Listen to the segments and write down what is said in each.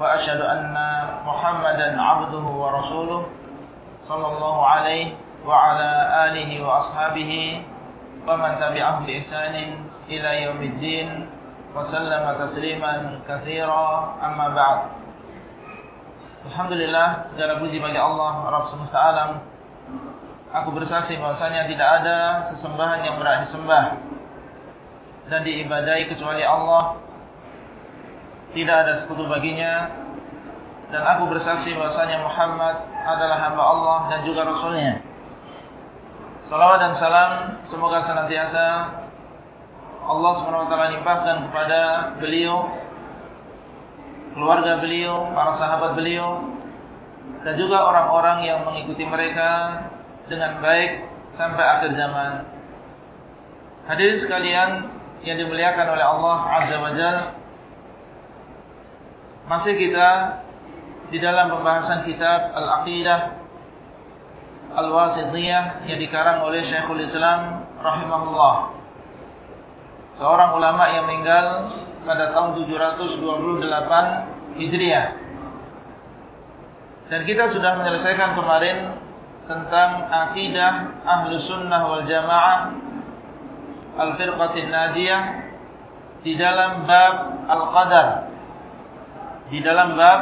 وأشهد أن محمدا عبده ورسوله صلى الله عليه وعلى آله وأصحابه ومن تبعهم بإحسان إلى يوم الدين وسلم تسليما كثيرا أما بعد Alhamdulillah segala puji bagi Allah Rabb semesta alam Aku bersaksi bahwasanya tidak ada sesembahan yang berhak disembah dan diibadai kecuali Allah tidak ada sekutu baginya. Dan aku bersaksi bahwasanya Muhammad adalah hamba Allah dan juga rasulnya. Salawat dan salam semoga senantiasa Allah SWT limpahkan kepada beliau keluarga beliau, para sahabat beliau dan juga orang-orang yang mengikuti mereka dengan baik sampai akhir zaman. Hadirin sekalian yang dimuliakan oleh Allah Azza wa Jal Masih kita di dalam pembahasan kitab Al-Aqidah Al-Wasitiyah yang dikarang oleh Syekhul Islam Rahimahullah Seorang ulama yang meninggal pada tahun 728 Hijriah Dan kita sudah menyelesaikan kemarin tentang Aqidah Ahlu Sunnah wal Jamaah Al-Firqatin Najiyah di dalam bab Al-Qadar. Di dalam bab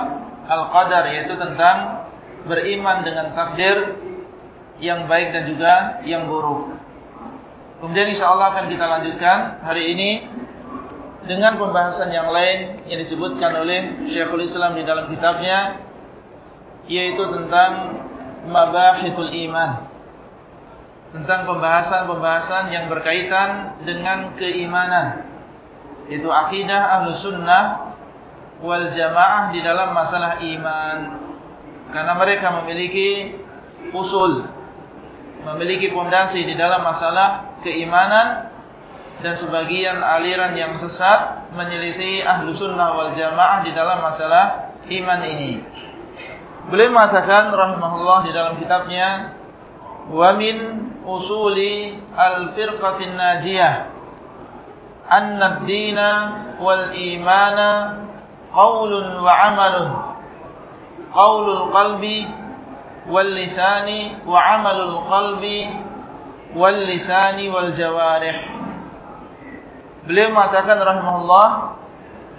Al-Qadar yaitu tentang beriman dengan takdir yang baik dan juga yang buruk. Kemudian insyaAllah akan kita lanjutkan hari ini dengan pembahasan yang lain yang disebutkan oleh Syekhul Islam di dalam kitabnya yaitu tentang Mabahithul Iman tentang pembahasan-pembahasan yang berkaitan dengan keimanan yaitu akidah ahlu sunnah wal jamaah di dalam masalah iman. Karena mereka memiliki usul memiliki fondasi di dalam masalah keimanan dan sebagian aliran yang sesat menyelisih ahlu sunnah wal jamaah di dalam masalah iman ini. Beliau mengatakan rahimahullah di dalam kitabnya wa min usuli al-firqatin najiyah anna ad-dina wal imana wal lisani wa amalul qalbi wal lisani wal jawarih beliau mengatakan rahimahullah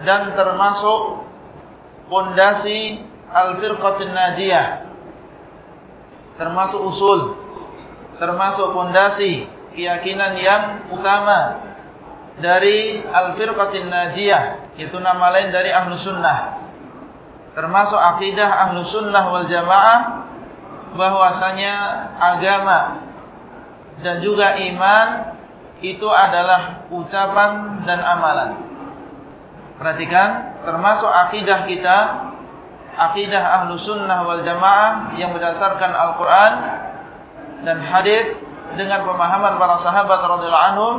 dan termasuk pondasi al-firqatin najiyah. Termasuk usul termasuk fondasi keyakinan yang utama dari al-firqatin najiyah itu nama lain dari ahlu sunnah. Termasuk akidah ahlu sunnah wal jamaah bahwasanya agama dan juga iman itu adalah ucapan dan amalan. Perhatikan termasuk akidah kita akidah ahlu sunnah wal jamaah yang berdasarkan Al-Quran dan hadis dengan pemahaman para sahabat radhiyallahu anhum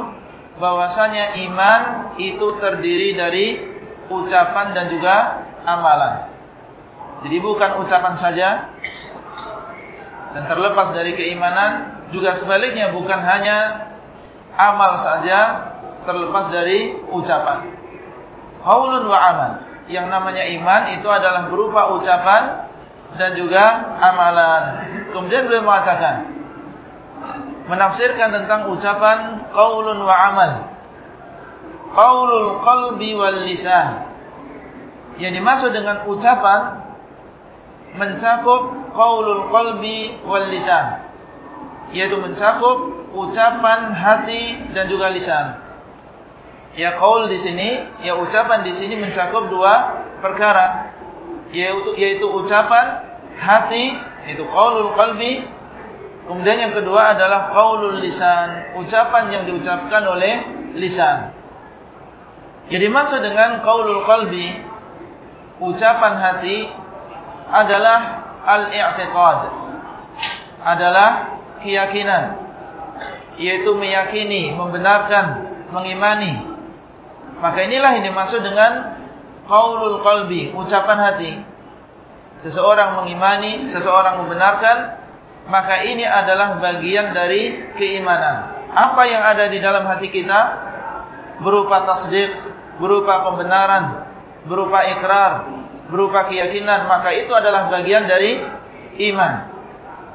bahwasanya iman itu terdiri dari ucapan dan juga amalan. Jadi bukan ucapan saja dan terlepas dari keimanan juga sebaliknya bukan hanya amal saja terlepas dari ucapan. Qaulun wa amal. Yang namanya iman itu adalah berupa ucapan dan juga amalan. Kemudian beliau mengatakan menafsirkan tentang ucapan qaulun wa amal. Qaulul qalbi wal lisan. Yang dimaksud dengan ucapan mencakup qaulul qalbi wal lisan. Yaitu mencakup ucapan hati dan juga lisan. Ya qaul di sini, ya ucapan di sini mencakup dua perkara. Yaitu yaitu ucapan hati, yaitu qaulul qalbi Kemudian yang kedua adalah qaulul lisan, ucapan yang diucapkan oleh lisan. Jadi maksud dengan qaulul qalbi, ucapan hati adalah al-i'tiqad. Adalah keyakinan. Yaitu meyakini, membenarkan, mengimani. Maka inilah yang dimaksud dengan qaulul qalbi, ucapan hati. Seseorang mengimani, seseorang membenarkan, maka ini adalah bagian dari keimanan. Apa yang ada di dalam hati kita berupa tasdik, berupa pembenaran, berupa ikrar, berupa keyakinan, maka itu adalah bagian dari iman.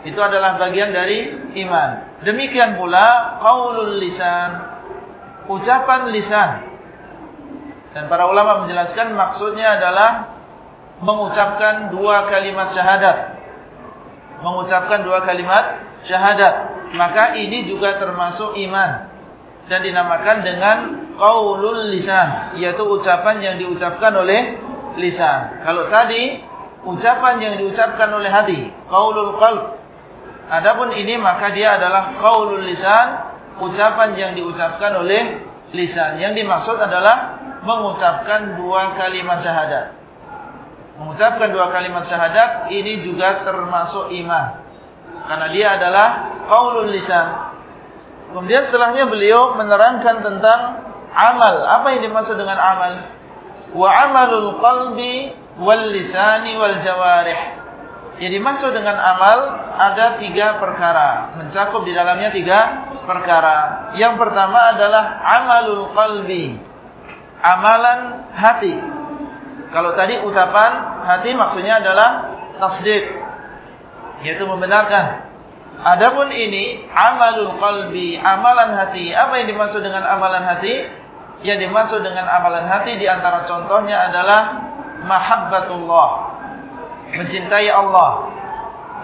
Itu adalah bagian dari iman. Demikian pula qaulul lisan, ucapan lisan. Dan para ulama menjelaskan maksudnya adalah mengucapkan dua kalimat syahadat mengucapkan dua kalimat syahadat. Maka ini juga termasuk iman. Dan dinamakan dengan qaulul lisan yaitu ucapan yang diucapkan oleh lisan. Kalau tadi ucapan yang diucapkan oleh hati qaulul qalb. Adapun ini maka dia adalah qaulul lisan ucapan yang diucapkan oleh lisan. Yang dimaksud adalah mengucapkan dua kalimat syahadat mengucapkan dua kalimat syahadat ini juga termasuk iman. Karena dia adalah qaulul lisan. Kemudian setelahnya beliau menerangkan tentang amal. Apa yang dimaksud dengan amal? Wa amalul qalbi wal lisani wal jawarih. Yang dimaksud dengan amal ada tiga perkara. Mencakup di dalamnya tiga perkara. Yang pertama adalah amalul qalbi. Amalan hati kalau tadi ucapan hati maksudnya adalah tasdik yaitu membenarkan. Adapun ini amalul qalbi, amalan hati. Apa yang dimaksud dengan amalan hati? Yang dimaksud dengan amalan hati di antara contohnya adalah mahabbatullah. Mencintai Allah.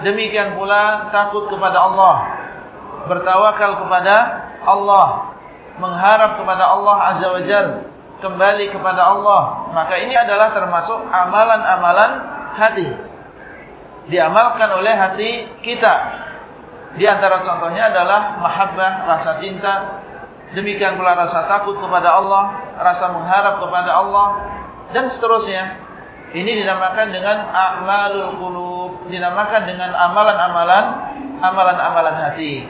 Demikian pula takut kepada Allah. Bertawakal kepada Allah. Mengharap kepada Allah Azza wa Jalla kembali kepada Allah maka ini adalah termasuk amalan-amalan hati. Diamalkan oleh hati kita. Di antara contohnya adalah mahabbah rasa cinta. Demikian pula rasa takut kepada Allah rasa mengharap kepada Allah dan seterusnya. Ini dinamakan dengan a'malul qulub dinamakan dengan amalan-amalan amalan-amalan hati.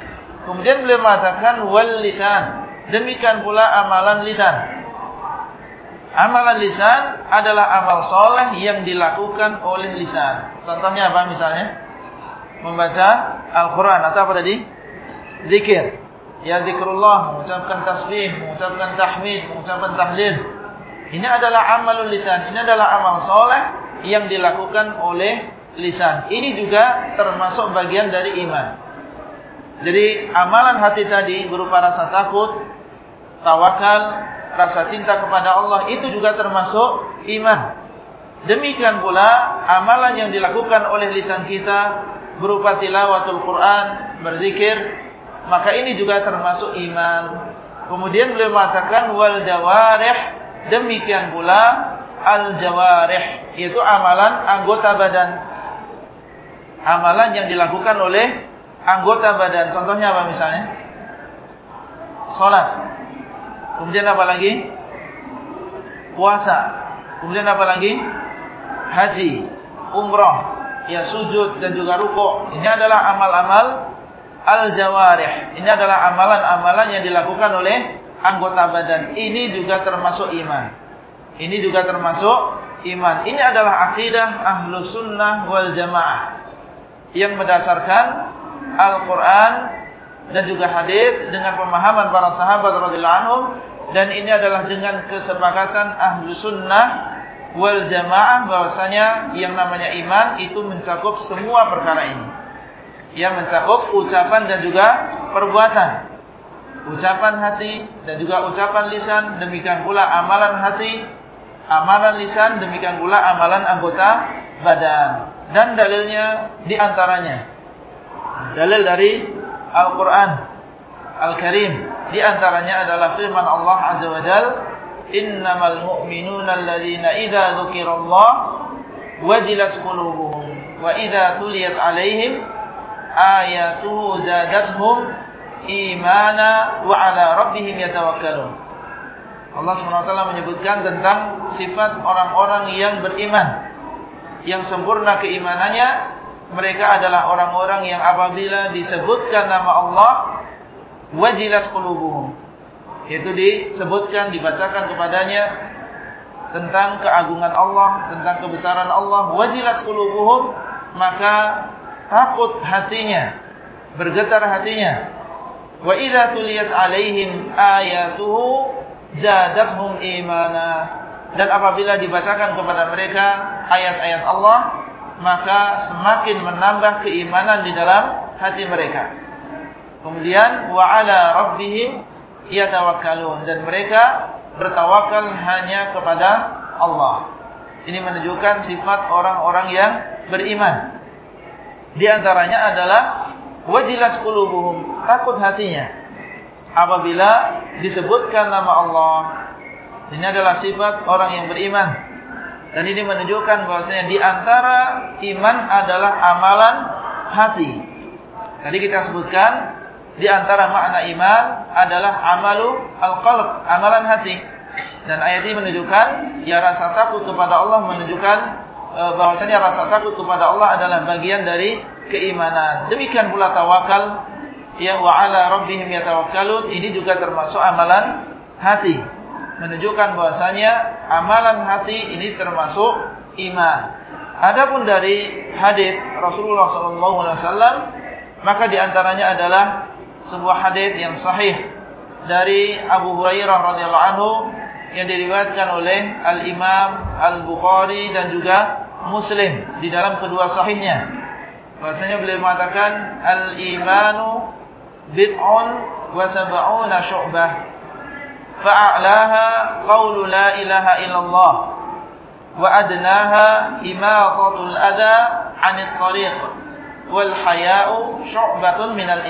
Kemudian beliau mengatakan wal lisan demikian pula amalan lisan Amalan lisan adalah amal soleh yang dilakukan oleh lisan. Contohnya apa misalnya? Membaca Al-Quran atau apa tadi? Zikir. Ya zikrullah, mengucapkan tasbih, mengucapkan tahmid, mengucapkan tahlil. Ini adalah amalul lisan. Ini adalah amal soleh yang dilakukan oleh lisan. Ini juga termasuk bagian dari iman. Jadi amalan hati tadi berupa rasa takut, tawakal, rasa cinta kepada Allah itu juga termasuk iman. Demikian pula amalan yang dilakukan oleh lisan kita berupa tilawatul Quran, berzikir, maka ini juga termasuk iman. Kemudian beliau mengatakan wal jawarih, demikian pula al jawarih, yaitu amalan anggota badan. Amalan yang dilakukan oleh anggota badan. Contohnya apa misalnya? Salat. Kemudian apa lagi? Puasa. Kemudian apa lagi? Haji, umrah, ya sujud dan juga rukuk. Ini adalah amal-amal al-jawarih. Ini adalah amalan-amalan yang dilakukan oleh anggota badan. Ini juga termasuk iman. Ini juga termasuk iman. Ini adalah akidah ahlu sunnah wal jamaah. Yang berdasarkan Al-Quran dan juga hadis dengan pemahaman para sahabat radhiyallahu anhum. Dan ini adalah dengan kesepakatan ahlu sunnah wal jamaah bahwasanya yang namanya iman itu mencakup semua perkara ini. Yang mencakup ucapan dan juga perbuatan. Ucapan hati dan juga ucapan lisan demikian pula amalan hati. Amalan lisan demikian pula amalan anggota badan. Dan dalilnya di antaranya dalil dari Al-Quran Al-Karim. Di antaranya adalah firman Allah Azza wa Jal Innamal mu'minuna alladhina idha dhukirallah Wajilat qulubuhum Wa idha tuliyat alaihim Ayatuhu zadathum Imana Wa ala rabbihim yatawakkalun. Allah SWT menyebutkan tentang sifat orang-orang yang beriman yang sempurna keimanannya, mereka adalah orang-orang yang apabila disebutkan nama Allah, wajilat qulubuhum. Itu disebutkan, dibacakan kepadanya tentang keagungan Allah, tentang kebesaran Allah, wajilat qulubuhum, maka takut hatinya, bergetar hatinya. Wa idza tuliyat alaihim ayatuhu zadatuhum imana. Dan apabila dibacakan kepada mereka ayat-ayat Allah, maka semakin menambah keimanan di dalam hati mereka. Kemudian wa ala rabbihim yatawakkalun dan mereka bertawakal hanya kepada Allah. Ini menunjukkan sifat orang-orang yang beriman. Di antaranya adalah wajilat qulubuhum, takut hatinya apabila disebutkan nama Allah ini adalah sifat orang yang beriman. Dan ini menunjukkan bahwasanya di antara iman adalah amalan hati. Tadi kita sebutkan di antara makna iman adalah amalu al-qalb, amalan hati. Dan ayat ini menunjukkan ya rasa takut kepada Allah menunjukkan e, bahwasanya rasa takut kepada Allah adalah bagian dari keimanan. Demikian pula tawakal ya wa ala rabbihim yatawakkalun ini juga termasuk amalan hati menunjukkan bahasanya amalan hati ini termasuk iman. Adapun dari hadis Rasulullah SAW, maka diantaranya adalah sebuah hadis yang sahih dari Abu Hurairah radhiyallahu anhu yang diriwayatkan oleh Al Imam Al Bukhari dan juga Muslim di dalam kedua sahihnya. Bahasanya beliau mengatakan al imanu bid'un wa sab'una syu'bah fa'alaha qawlu la ilaha illallah wa adnaha imatatul adha 'anil tariq wal haya'u syu'batun minal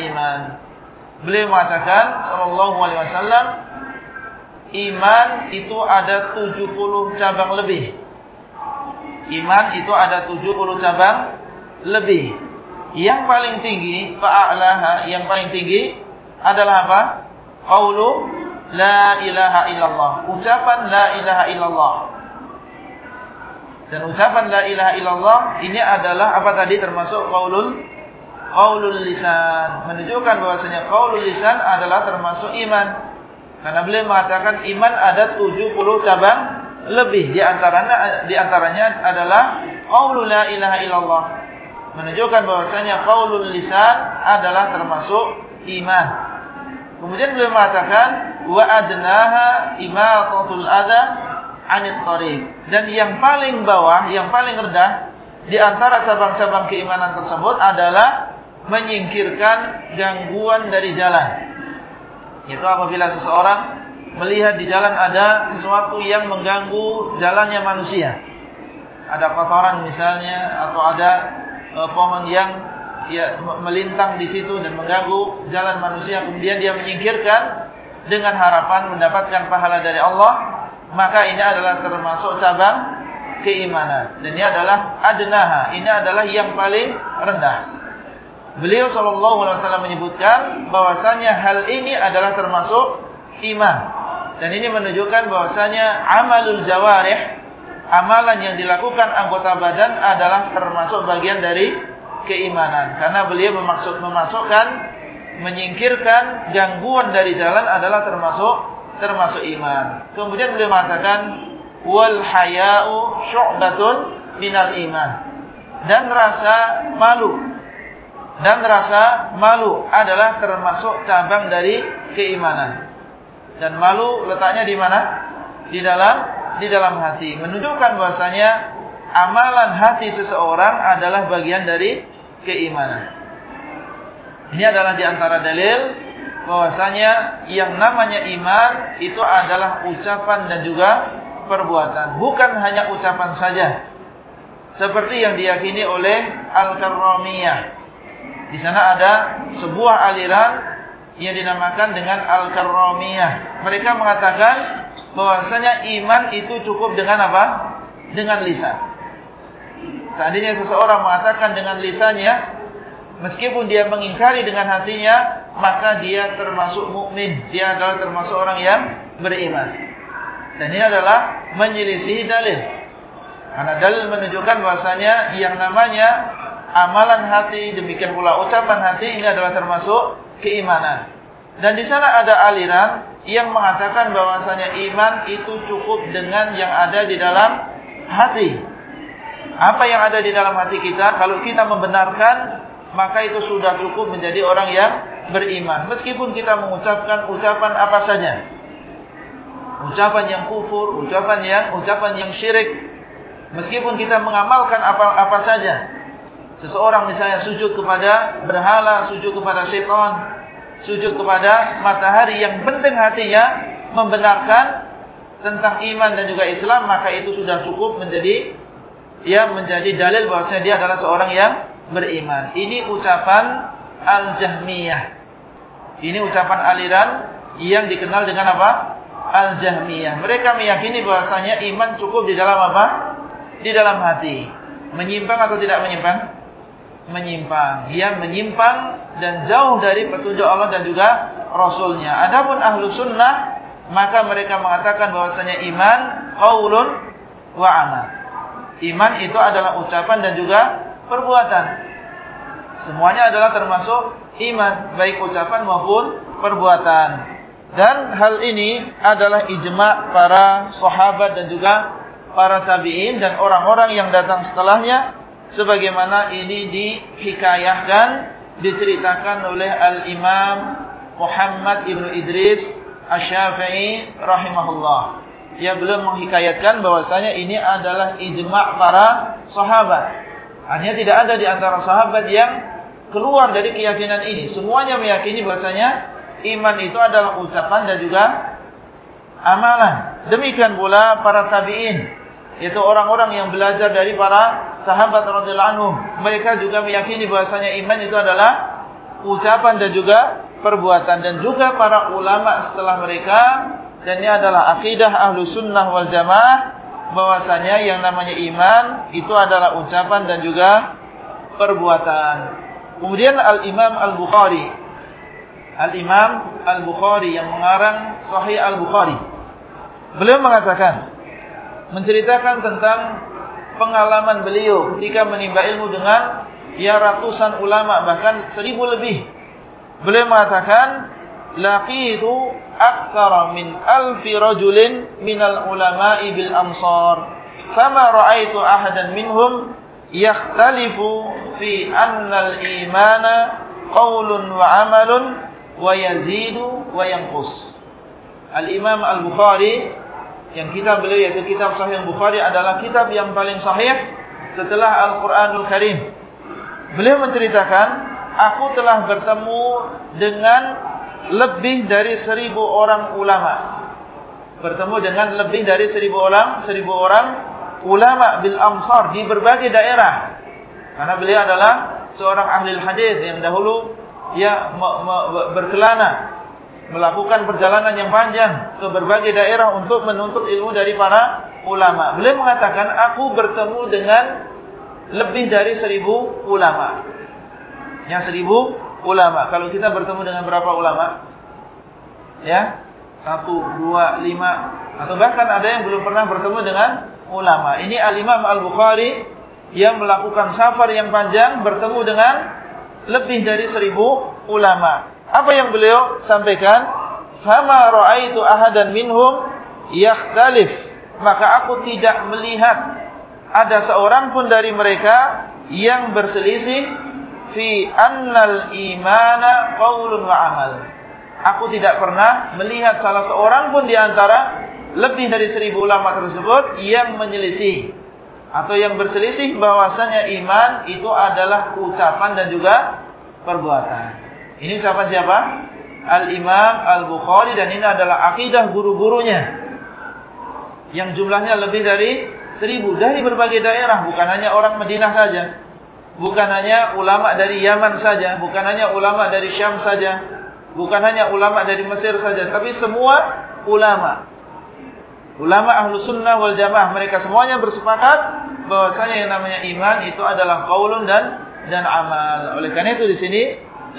beliau mengatakan sallallahu alaihi wasallam iman itu ada 70 cabang lebih. Iman itu ada 70 cabang lebih. Yang paling tinggi fa'alaha yang paling tinggi adalah apa? Qaulu La ilaha illallah. Ucapan la ilaha illallah. Dan ucapan la ilaha illallah Ini adalah apa tadi? Termasuk Qaulul Qaulul lisan. Menunjukkan bahwasanya Qaulul lisan adalah termasuk iman. Karena beliau mengatakan Iman ada 70 cabang Lebih. Di antaranya, di antaranya adalah Qaulul la ilaha illallah. Menunjukkan bahwasanya Qaulul lisan adalah termasuk Iman. Kemudian beliau mengatakan wa adnaha imatatul adha 'anil tariq. Dan yang paling bawah, yang paling rendah di antara cabang-cabang keimanan tersebut adalah menyingkirkan gangguan dari jalan. Itu apabila seseorang melihat di jalan ada sesuatu yang mengganggu jalannya manusia. Ada kotoran misalnya atau ada e, pohon yang ya melintang di situ dan mengganggu jalan manusia kemudian dia menyingkirkan dengan harapan mendapatkan pahala dari Allah, maka ini adalah termasuk cabang keimanan. Dan ini adalah adnaha, ini adalah yang paling rendah. Beliau sallallahu alaihi wasallam menyebutkan bahwasanya hal ini adalah termasuk iman. Dan ini menunjukkan bahwasanya amalul jawarih, amalan yang dilakukan anggota badan adalah termasuk bagian dari keimanan. Karena beliau memaksud memasukkan menyingkirkan gangguan dari jalan adalah termasuk termasuk iman. Kemudian beliau mengatakan wal haya'u syu'batun minal iman. Dan rasa malu dan rasa malu adalah termasuk cabang dari keimanan. Dan malu letaknya di mana? Di dalam di dalam hati. Menunjukkan bahasanya amalan hati seseorang adalah bagian dari keimanan. Ini adalah di antara dalil bahwasanya yang namanya iman itu adalah ucapan dan juga perbuatan, bukan hanya ucapan saja. Seperti yang diyakini oleh Al-Karramiyah. Di sana ada sebuah aliran yang dinamakan dengan Al-Karramiyah. Mereka mengatakan bahwasanya iman itu cukup dengan apa? Dengan lisan. Seandainya seseorang mengatakan dengan lisannya meskipun dia mengingkari dengan hatinya, maka dia termasuk mukmin. Dia adalah termasuk orang yang beriman. Dan ini adalah menyelisih dalil. Karena dalil menunjukkan bahasanya yang namanya amalan hati, demikian pula ucapan hati ini adalah termasuk keimanan. Dan di sana ada aliran yang mengatakan bahwasanya iman itu cukup dengan yang ada di dalam hati. Apa yang ada di dalam hati kita, kalau kita membenarkan, maka itu sudah cukup menjadi orang yang beriman. Meskipun kita mengucapkan ucapan apa saja. Ucapan yang kufur, ucapan yang ucapan yang syirik. Meskipun kita mengamalkan apa apa saja. Seseorang misalnya sujud kepada berhala, sujud kepada syaitan, sujud kepada matahari yang penting hatinya membenarkan tentang iman dan juga Islam maka itu sudah cukup menjadi ya menjadi dalil bahwasanya dia adalah seorang yang beriman. Ini ucapan Al-Jahmiyah. Ini ucapan aliran yang dikenal dengan apa? Al-Jahmiyah. Mereka meyakini bahwasanya iman cukup di dalam apa? Di dalam hati. Menyimpang atau tidak menyimpang? menyimpang. Ia menyimpang dan jauh dari petunjuk Allah dan juga Rasulnya. Adapun ahlu sunnah, maka mereka mengatakan bahwasanya iman, qaulun wa amal. Iman itu adalah ucapan dan juga perbuatan. Semuanya adalah termasuk iman, baik ucapan maupun perbuatan. Dan hal ini adalah ijma' para sahabat dan juga para tabi'in dan orang-orang yang datang setelahnya sebagaimana ini dihikayahkan diceritakan oleh al-Imam Muhammad ibnu Idris Asy-Syafi'i rahimahullah. Ia belum menghikayatkan bahwasanya ini adalah ijma' para sahabat. Hanya tidak ada di antara sahabat yang keluar dari keyakinan ini. Semuanya meyakini bahwasanya iman itu adalah ucapan dan juga amalan. Demikian pula para tabi'in yaitu orang-orang yang belajar dari para sahabat radhiyallahu anhum mereka juga meyakini bahwasanya iman itu adalah ucapan dan juga perbuatan dan juga para ulama setelah mereka dan ini adalah akidah ahlu sunnah wal jamaah bahwasanya yang namanya iman itu adalah ucapan dan juga perbuatan. Kemudian al-imam al-bukhari. Al-imam al-bukhari yang mengarang sahih al-bukhari. Beliau mengatakan menceritakan tentang pengalaman beliau ketika menimba ilmu dengan ya ratusan ulama bahkan seribu lebih. Beliau mengatakan laqitu aktsara min alfi rajulin minal ulama'i bil amsar fama ra'aitu ahadan minhum yakhtalifu fi anna al imana qaulun wa amalun wa yazidu wa yanqus. Al Imam Al Bukhari yang kitab beliau yaitu kitab Sahih Bukhari adalah kitab yang paling sahih setelah Al-Quranul Karim. Beliau menceritakan, aku telah bertemu dengan lebih dari seribu orang ulama. Bertemu dengan lebih dari seribu orang, seribu orang ulama bil Amsar di berbagai daerah. Karena beliau adalah seorang ahli hadis yang dahulu ya berkelana melakukan perjalanan yang panjang ke berbagai daerah untuk menuntut ilmu dari para ulama. Beliau mengatakan, aku bertemu dengan lebih dari seribu ulama. Yang seribu ulama. Kalau kita bertemu dengan berapa ulama? Ya, satu, dua, lima. Atau bahkan ada yang belum pernah bertemu dengan ulama. Ini Al-Imam Al-Bukhari yang melakukan safar yang panjang bertemu dengan lebih dari seribu ulama. Apa yang beliau sampaikan? Fama ra'aitu ahadan minhum yakhtalif. Maka aku tidak melihat ada seorang pun dari mereka yang berselisih fi annal imana qaulun wa amal. Aku tidak pernah melihat salah seorang pun di antara lebih dari seribu ulama tersebut yang menyelisih atau yang berselisih bahwasanya iman itu adalah ucapan dan juga perbuatan. Ini ucapan siapa? Al-Imam Al-Bukhari dan ini adalah akidah guru-gurunya. Yang jumlahnya lebih dari seribu. Dari berbagai daerah. Bukan hanya orang Madinah saja. Bukan hanya ulama dari Yaman saja. Bukan hanya ulama dari Syam saja. Bukan hanya ulama dari Mesir saja. Tapi semua ulama. Ulama ahlu sunnah wal jamaah. Mereka semuanya bersepakat. bahwasanya yang namanya iman itu adalah qaulun dan dan amal. Oleh karena itu di sini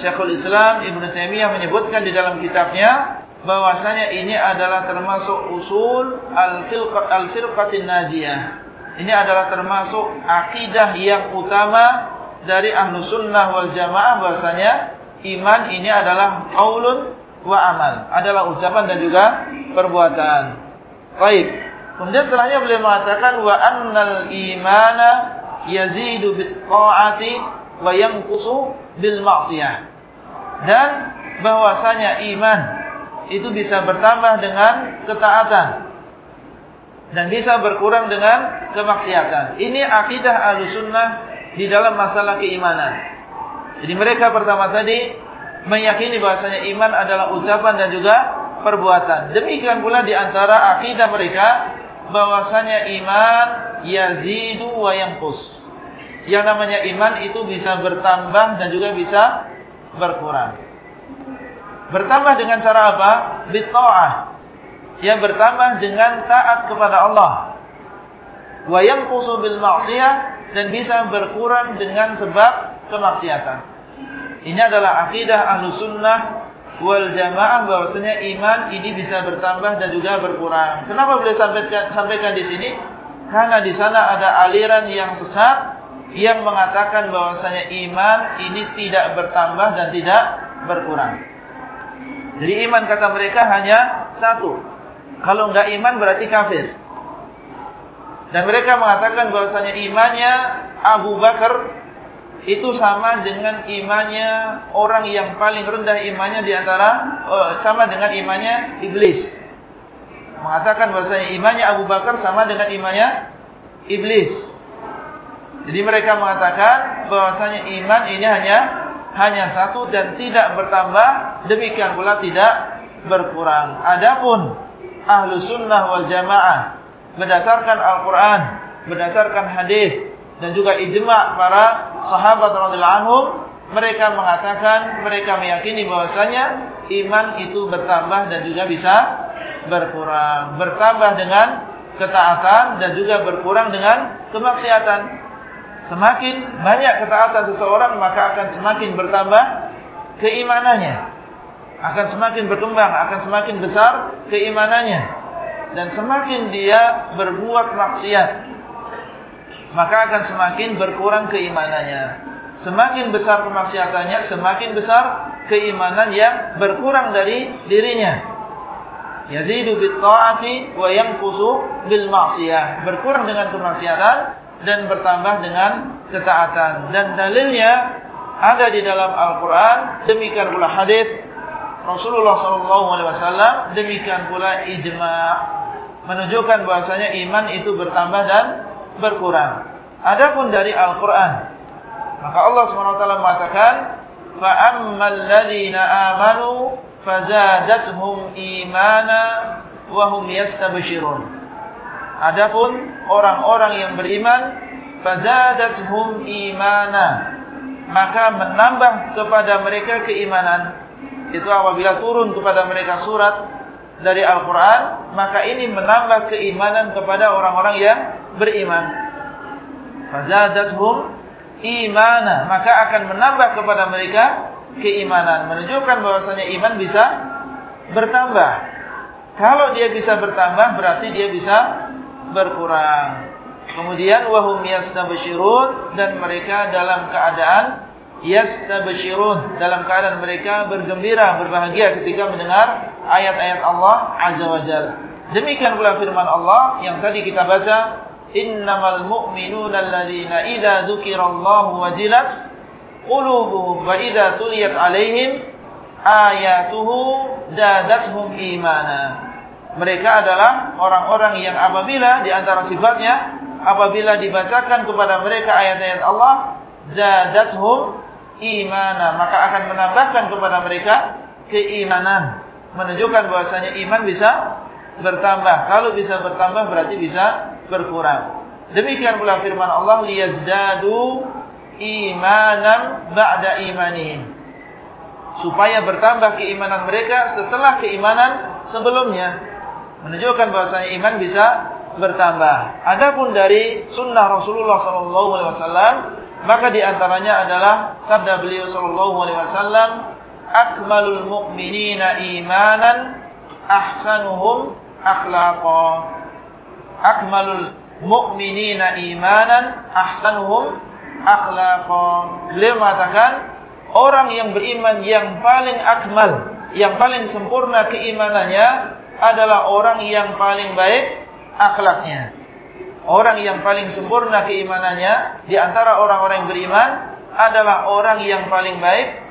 Syekhul Islam Ibn Taimiyah menyebutkan di dalam kitabnya bahwasanya ini adalah termasuk usul al-firqat al-firqatin najiyah Ini adalah termasuk akidah yang utama dari ahlu sunnah wal jamaah bahasanya iman ini adalah qaulun wa amal. Adalah ucapan dan juga perbuatan. Baik. Kemudian setelahnya beliau mengatakan wa annal imana yazidu bit ta'ati wa yanqusu bil ma'siyah. Dan bahwasanya iman itu bisa bertambah dengan ketaatan dan bisa berkurang dengan kemaksiatan. Ini akidah Ahlussunnah di dalam masalah keimanan. Jadi mereka pertama tadi meyakini bahasanya iman adalah ucapan dan juga perbuatan. Demikian pula di antara akidah mereka bahwasanya iman yazidu wa yanqus. Yang namanya iman itu bisa bertambah dan juga bisa berkurang. Bertambah dengan cara apa? Bitta'ah yang bertambah dengan taat kepada Allah. Wa yanqusu bil ma'siyah dan bisa berkurang dengan sebab kemaksiatan. Ini adalah akidah Ahlussunnah wal Jamaah bahwasanya iman ini bisa bertambah dan juga berkurang. Kenapa boleh sampaikan sampaikan di sini? Karena di sana ada aliran yang sesat yang mengatakan bahwasanya iman ini tidak bertambah dan tidak berkurang. Jadi iman kata mereka hanya satu, kalau enggak iman berarti kafir. Dan mereka mengatakan bahwasanya imannya Abu Bakar itu sama dengan imannya orang yang paling rendah imannya di antara uh, sama dengan imannya iblis. Mengatakan bahwasanya imannya Abu Bakar sama dengan imannya iblis. Jadi mereka mengatakan bahwasanya iman ini hanya hanya satu dan tidak bertambah, demikian pula tidak berkurang. Adapun ahlu sunnah wal jamaah berdasarkan Al-Quran, berdasarkan hadis dan juga ijma' para sahabat radhiyallahu anhum, mereka mengatakan mereka meyakini bahwasanya iman itu bertambah dan juga bisa berkurang, bertambah dengan ketaatan dan juga berkurang dengan kemaksiatan. Semakin banyak ketaatan seseorang maka akan semakin bertambah keimanannya akan semakin berkembang, akan semakin besar keimanannya. Dan semakin dia berbuat maksiat, maka akan semakin berkurang keimanannya. Semakin besar kemaksiatannya, semakin besar keimanan yang berkurang dari dirinya. Yazidu bit ta'ati wa yanqusu bil ma'siyah. Berkurang dengan kemaksiatan dan bertambah dengan ketaatan. Dan dalilnya ada di dalam Al-Quran. Demikian pula hadis Rasulullah SAW demikian pula ijma' menunjukkan bahasanya iman itu bertambah dan berkurang. Adapun dari Al-Quran, maka Allah SWT mengatakan, فَأَمَّا الَّذِينَ آمَنُوا فَزَادَتْهُمْ إِيمَانًا وَهُمْ يَسْتَبْشِرُونَ Adapun orang-orang yang beriman, فَزَادَتْهُمْ إِيمَانًا Maka menambah kepada mereka keimanan itu apabila turun kepada mereka surat dari Al-Quran, maka ini menambah keimanan kepada orang-orang yang beriman. Fazadathum imana, maka akan menambah kepada mereka keimanan, menunjukkan bahwasanya iman bisa bertambah. Kalau dia bisa bertambah, berarti dia bisa berkurang. Kemudian wahum yastabshirun dan mereka dalam keadaan yastabshirun. Dalam keadaan mereka bergembira berbahagia ketika mendengar ayat-ayat Allah azza wajalla demikian pula firman Allah yang tadi kita baca innamal mu'minuna alladhina idza dzukirallahu wajilat qulubuhum wa idza tuliyat alaihim ayatuhu zadatuhum imana. Mereka adalah orang-orang yang apabila di antara sifatnya apabila dibacakan kepada mereka ayat-ayat Allah zadatuhum imana maka akan menambahkan kepada mereka keimanan. Menunjukkan bahwasanya iman bisa bertambah. Kalau bisa bertambah berarti bisa berkurang. Demikian pula firman Allah liyazdadu imanan ba'da imanihim supaya bertambah keimanan mereka setelah keimanan sebelumnya. Menunjukkan bahwasanya iman bisa bertambah. Adapun dari sunnah Rasulullah sallallahu alaihi wasallam maka di antaranya adalah sabda beliau sallallahu alaihi wasallam, "Akmalul mu'minina imanan ahsanuhum akhlaqa." Akmalul mu'minina imanan ahsanuhum akhlaqa. Beliau mengatakan orang yang beriman yang paling akmal, yang paling sempurna keimanannya adalah orang yang paling baik akhlaknya. Orang yang paling sempurna keimanannya di antara orang-orang yang beriman adalah orang yang paling baik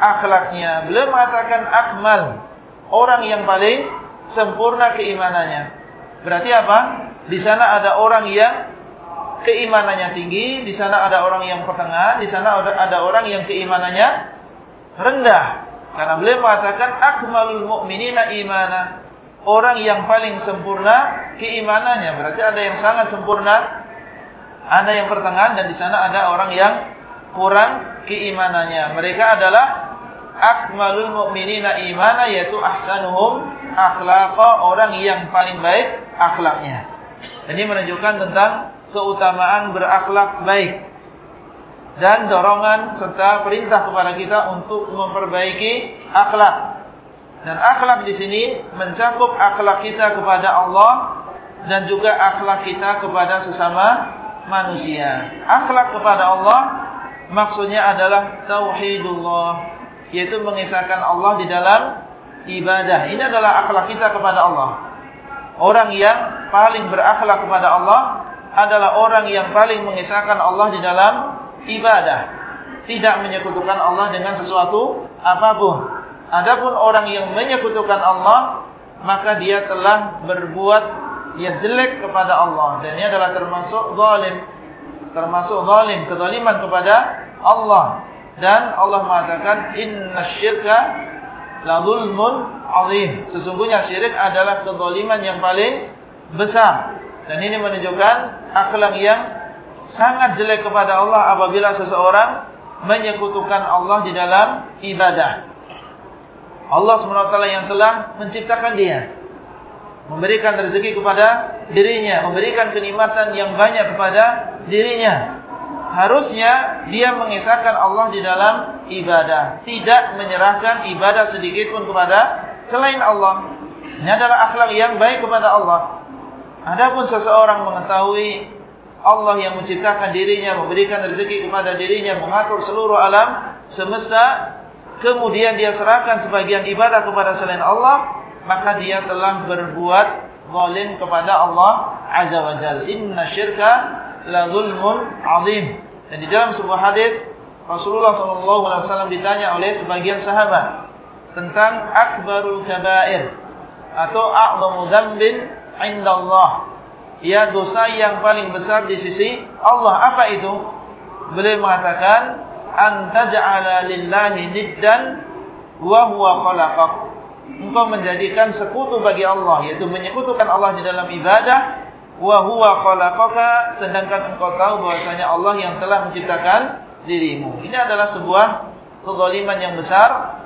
akhlaknya. Beliau mengatakan akmal, orang yang paling sempurna keimanannya. Berarti apa? Di sana ada orang yang keimanannya tinggi, di sana ada orang yang pertengahan, di sana ada orang yang keimanannya rendah. Karena beliau mengatakan akmalul mu'minina imana. Orang yang paling sempurna keimanannya. Berarti ada yang sangat sempurna, ada yang pertengahan dan di sana ada orang yang kurang keimanannya. Mereka adalah akmalul mu'minina imana yaitu ahsanuhum akhlaqa orang yang paling baik akhlaknya. Ini menunjukkan tentang keutamaan berakhlak baik dan dorongan serta perintah kepada kita untuk memperbaiki akhlak. Dan akhlak di sini mencakup akhlak kita kepada Allah dan juga akhlak kita kepada sesama manusia. Akhlak kepada Allah maksudnya adalah tauhidullah, yaitu mengisahkan Allah di dalam ibadah. Ini adalah akhlak kita kepada Allah. Orang yang paling berakhlak kepada Allah adalah orang yang paling mengisahkan Allah di dalam ibadah. Tidak menyekutukan Allah dengan sesuatu apapun. Adapun orang yang menyekutukan Allah, maka dia telah berbuat yang jelek kepada Allah dan ini adalah termasuk zalim. Termasuk zalim, kezaliman kepada Allah. Dan Allah mengatakan innasyirka la zulmun azim. Sesungguhnya syirik adalah kezaliman yang paling besar. Dan ini menunjukkan akhlak yang sangat jelek kepada Allah apabila seseorang menyekutukan Allah di dalam ibadah. Allah SWT yang telah menciptakan dia. Memberikan rezeki kepada dirinya. Memberikan kenikmatan yang banyak kepada dirinya. Harusnya dia mengisahkan Allah di dalam ibadah. Tidak menyerahkan ibadah sedikit pun kepada selain Allah. Ini adalah akhlak yang baik kepada Allah. Adapun seseorang mengetahui Allah yang menciptakan dirinya, memberikan rezeki kepada dirinya, mengatur seluruh alam semesta, kemudian dia serahkan sebagian ibadah kepada selain Allah, maka dia telah berbuat zalim kepada Allah Azza wa. Inna syirka la zulmun azim. Dan di dalam sebuah hadis Rasulullah wasallam ditanya oleh sebagian sahabat tentang akbarul kabair atau a'zamu dzambin 'inda Allah. Ya dosa yang paling besar di sisi Allah. Apa itu? Beliau mengatakan antaj'ala lillahi niddan wa huwa khalaqak. Engkau menjadikan sekutu bagi Allah yaitu menyekutukan Allah di dalam ibadah wa huwa khalaqaka sedangkan engkau tahu bahwasanya Allah yang telah menciptakan dirimu. Ini adalah sebuah kezaliman yang besar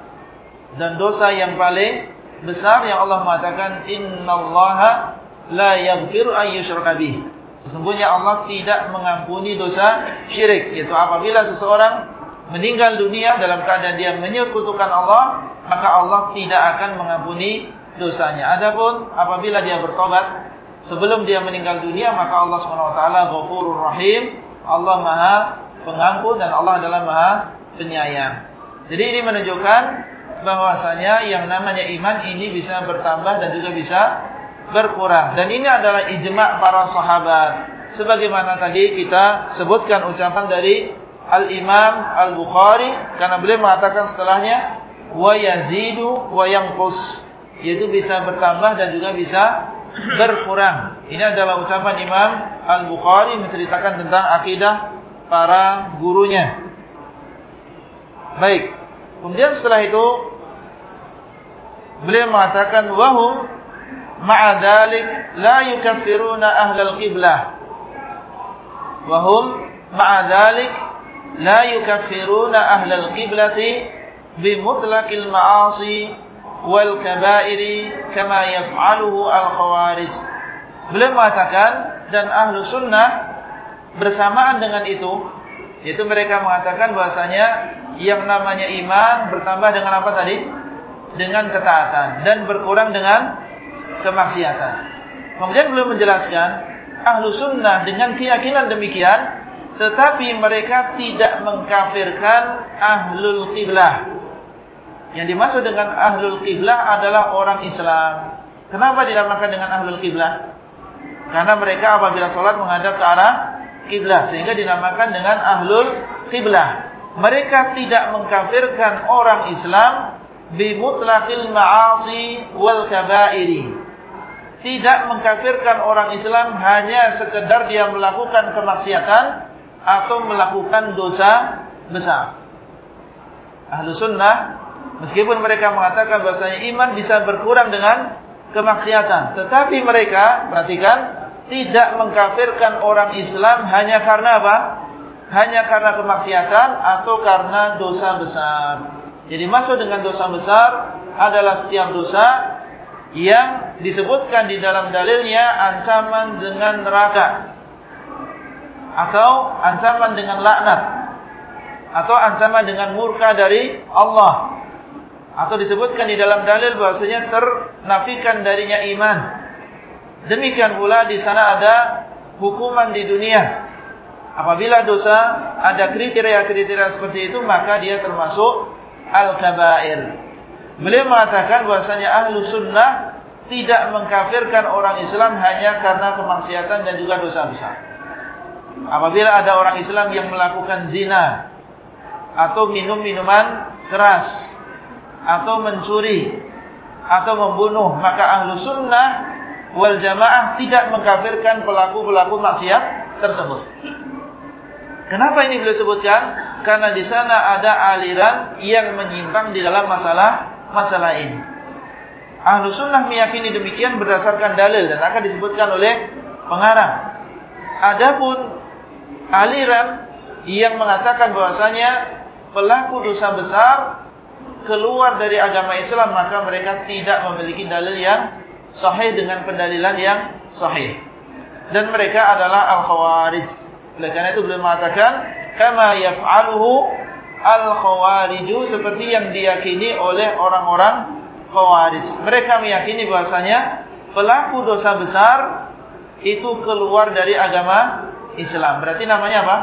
dan dosa yang paling besar yang Allah mengatakan innallaha la yaghfiru an yushraka bih. Sesungguhnya Allah tidak mengampuni dosa syirik yaitu apabila seseorang meninggal dunia dalam keadaan dia menyekutukan Allah, maka Allah tidak akan mengampuni dosanya. Adapun apabila dia bertobat sebelum dia meninggal dunia, maka Allah SWT ghafurur rahim, Allah Maha Pengampun dan Allah adalah Maha Penyayang. Jadi ini menunjukkan bahwasanya yang namanya iman ini bisa bertambah dan juga bisa berkurang. Dan ini adalah ijma' para sahabat. Sebagaimana tadi kita sebutkan ucapan dari Al-Imam Al-Bukhari karena beliau mengatakan setelahnya wa yazidu wa yanqus yaitu bisa bertambah dan juga bisa berkurang. Ini adalah ucapan Imam Al-Bukhari menceritakan tentang akidah para gurunya. Baik. Kemudian setelah itu beliau mengatakan wahum ma'a dalik la yukaffiruna ahlal qiblah. Wahum ma'a dalik ahlal qiblati bimutlaqil ma'asi wal kaba'iri kama yaf'aluhu al khawarij. Beliau mengatakan dan ahlu sunnah bersamaan dengan itu yaitu mereka mengatakan bahasanya yang namanya iman bertambah dengan apa tadi? Dengan ketaatan dan berkurang dengan kemaksiatan. Kemudian beliau menjelaskan ahlu sunnah dengan keyakinan demikian, tetapi mereka tidak mengkafirkan ahlul qiblah. Yang dimaksud dengan ahlul qiblah adalah orang Islam. Kenapa dinamakan dengan ahlul qiblah? Karena mereka apabila sholat menghadap ke arah qiblah. Sehingga dinamakan dengan ahlul qiblah. Mereka tidak mengkafirkan orang Islam bimutlaqil ma'asi wal kabairi. Tidak mengkafirkan orang Islam hanya sekedar dia melakukan kemaksiatan atau melakukan dosa besar. Ahlu sunnah Meskipun mereka mengatakan bahasanya iman bisa berkurang dengan kemaksiatan. Tetapi mereka, perhatikan, tidak mengkafirkan orang Islam hanya karena apa? Hanya karena kemaksiatan atau karena dosa besar. Jadi masuk dengan dosa besar adalah setiap dosa yang disebutkan di dalam dalilnya ancaman dengan neraka. Atau ancaman dengan laknat. Atau ancaman dengan murka dari Allah atau disebutkan di dalam dalil bahasanya ternafikan darinya iman. Demikian pula di sana ada hukuman di dunia. Apabila dosa ada kriteria-kriteria seperti itu maka dia termasuk al-kabair. Beliau mengatakan bahasanya ahlu sunnah tidak mengkafirkan orang Islam hanya karena kemaksiatan dan juga dosa besar. Apabila ada orang Islam yang melakukan zina atau minum minuman keras atau mencuri atau membunuh maka ahlu sunnah wal jamaah tidak mengkafirkan pelaku-pelaku maksiat tersebut. Kenapa ini boleh sebutkan? Karena di sana ada aliran yang menyimpang di dalam masalah masalah ini. Ahlu sunnah meyakini demikian berdasarkan dalil dan akan disebutkan oleh pengarang. Adapun aliran yang mengatakan bahwasanya pelaku dosa besar keluar dari agama Islam maka mereka tidak memiliki dalil yang sahih dengan pendalilan yang sahih. Dan mereka adalah al-khawarij. Oleh karena itu beliau mengatakan kama yaf'aluhu al-khawariju seperti yang diyakini oleh orang-orang khawarij. Mereka meyakini bahasanya pelaku dosa besar itu keluar dari agama Islam. Berarti namanya apa?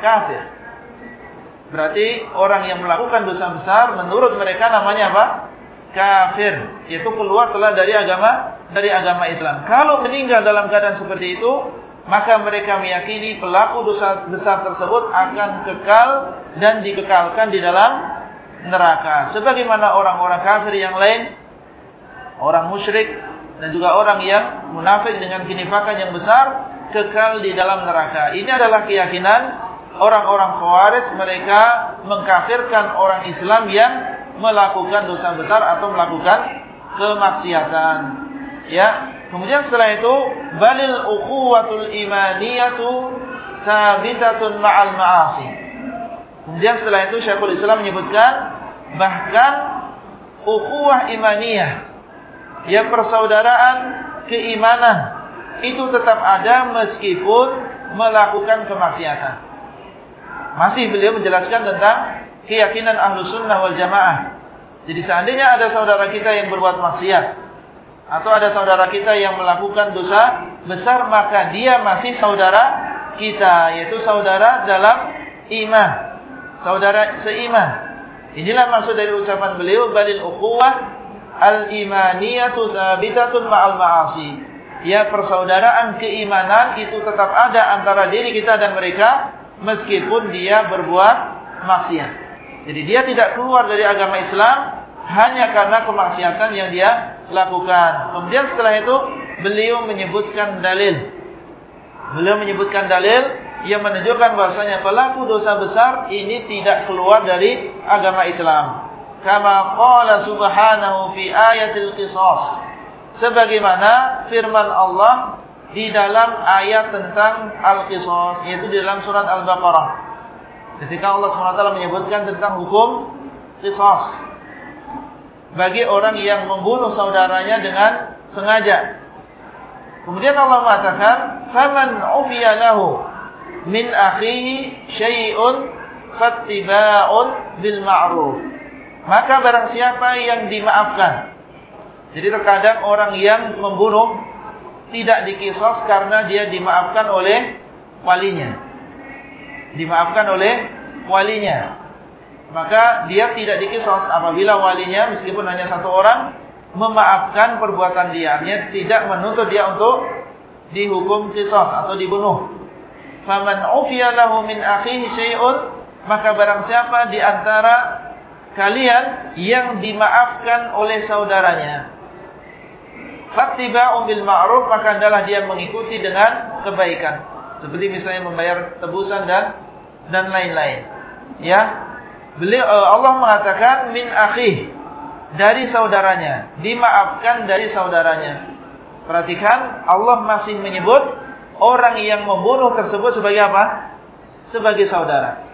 Kafir. Berarti orang yang melakukan dosa besar menurut mereka namanya apa? Kafir. Yaitu keluar telah dari agama dari agama Islam. Kalau meninggal dalam keadaan seperti itu, maka mereka meyakini pelaku dosa besar tersebut akan kekal dan dikekalkan di dalam neraka. Sebagaimana orang-orang kafir yang lain, orang musyrik dan juga orang yang munafik dengan kinifakan yang besar kekal di dalam neraka. Ini adalah keyakinan orang-orang khawarij mereka mengkafirkan orang Islam yang melakukan dosa besar atau melakukan kemaksiatan. Ya, kemudian setelah itu balil ukhuwatul imaniyatu thabitatun ma'al ma'asi. Kemudian setelah itu Syekhul Islam menyebutkan bahkan ukhuwah imaniyah yang persaudaraan keimanan itu tetap ada meskipun melakukan kemaksiatan. Masih beliau menjelaskan tentang keyakinan ahlu sunnah wal jamaah. Jadi seandainya ada saudara kita yang berbuat maksiat. Atau ada saudara kita yang melakukan dosa besar. Maka dia masih saudara kita. Yaitu saudara dalam iman. Saudara seiman. Inilah maksud dari ucapan beliau. Balil uquwah al-imaniyatu sabitatun ma'al ma'asi. Ya persaudaraan keimanan itu tetap ada antara diri kita dan mereka meskipun dia berbuat maksiat. Jadi dia tidak keluar dari agama Islam hanya karena kemaksiatan yang dia lakukan. Kemudian setelah itu beliau menyebutkan dalil. Beliau menyebutkan dalil yang menunjukkan bahasanya pelaku dosa besar ini tidak keluar dari agama Islam. Kama qala subhanahu fi ayatil qisas. Sebagaimana firman Allah di dalam ayat tentang Al-Qisas yaitu di dalam surat Al-Baqarah. Ketika Allah SWT menyebutkan tentang hukum Qisas bagi orang yang membunuh saudaranya dengan sengaja. Kemudian Allah mengatakan, "Faman 'ufiya min akhihi syai'un fattiba'un bil ma'ruf." Maka barang siapa yang dimaafkan. Jadi terkadang orang yang membunuh tidak dikisos karena dia dimaafkan oleh walinya. Dimaafkan oleh walinya. Maka dia tidak dikisos apabila walinya meskipun hanya satu orang memaafkan perbuatan dia. Artinya tidak menuntut dia untuk dihukum kisos atau dibunuh. Faman ufiya lahu min akhihi syai'un maka barang siapa di antara kalian yang dimaafkan oleh saudaranya fattiba'u bil ma'ruf maka adalah dia mengikuti dengan kebaikan. Seperti misalnya membayar tebusan dan dan lain-lain. Ya? Beliau eh, Allah mengatakan min akhi dari saudaranya. Dimaafkan dari saudaranya. Perhatikan Allah masih menyebut orang yang membunuh tersebut sebagai apa? Sebagai saudara.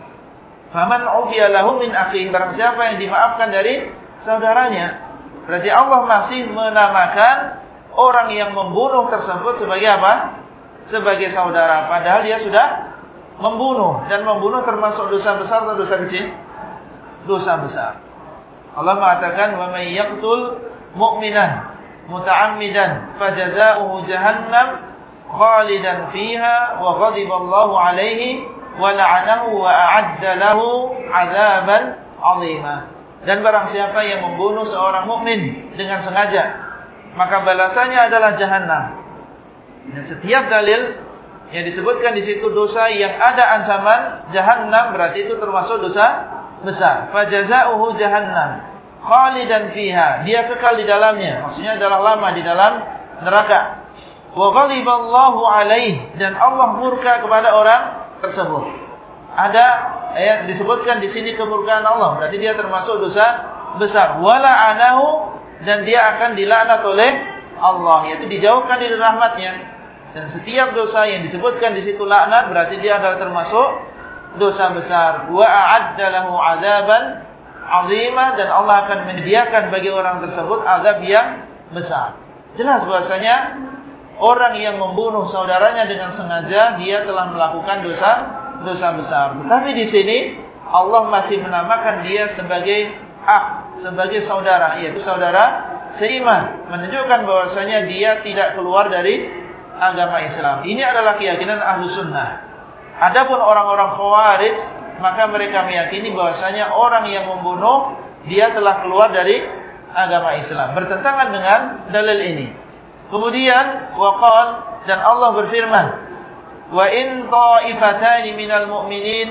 Faman ufiya lahu min akhi barang siapa yang dimaafkan dari saudaranya berarti Allah masih menamakan orang yang membunuh tersebut sebagai apa? Sebagai saudara. Padahal dia sudah membunuh. Dan membunuh termasuk dosa besar atau dosa kecil? Dosa besar. Allah mengatakan, وَمَنْ يَقْتُلْ jahannam khalidan fiha wa ghadiba Allahu alaihi wa la'anahu wa a'adda lahu 'adzaban 'azima. dan barang siapa yang membunuh seorang mukmin dengan sengaja maka balasannya adalah jahanam. Dan setiap dalil yang disebutkan di situ dosa yang ada ancaman jahanam berarti itu termasuk dosa besar. Fajazauhu jahannam khalidan fiha. Dia kekal di dalamnya. Maksudnya adalah lama di dalam neraka. Wa ghadiballahu alaihi dan Allah murka kepada orang tersebut. Ada ayat disebutkan di sini kemurkaan Allah. Berarti dia termasuk dosa besar. Wala anahu dan dia akan dilaknat oleh Allah yaitu dijauhkan dari rahmatnya. Dan setiap dosa yang disebutkan di situ laknat berarti dia adalah termasuk dosa besar. Wa a'adda lahu 'adzaban 'azima dan Allah akan menyediakan bagi orang tersebut azab yang besar. Jelas bahasanya orang yang membunuh saudaranya dengan sengaja dia telah melakukan dosa dosa besar. Tetapi di sini Allah masih menamakan dia sebagai ah sebagai saudara. Yaitu saudara seiman. Menunjukkan bahwasanya dia tidak keluar dari agama Islam. Ini adalah keyakinan ahlu sunnah. Adapun orang-orang khawarij maka mereka meyakini bahwasanya orang yang membunuh dia telah keluar dari agama Islam. Bertentangan dengan dalil ini. Kemudian waqal dan Allah berfirman wa in ta'ifatani minal mu'minin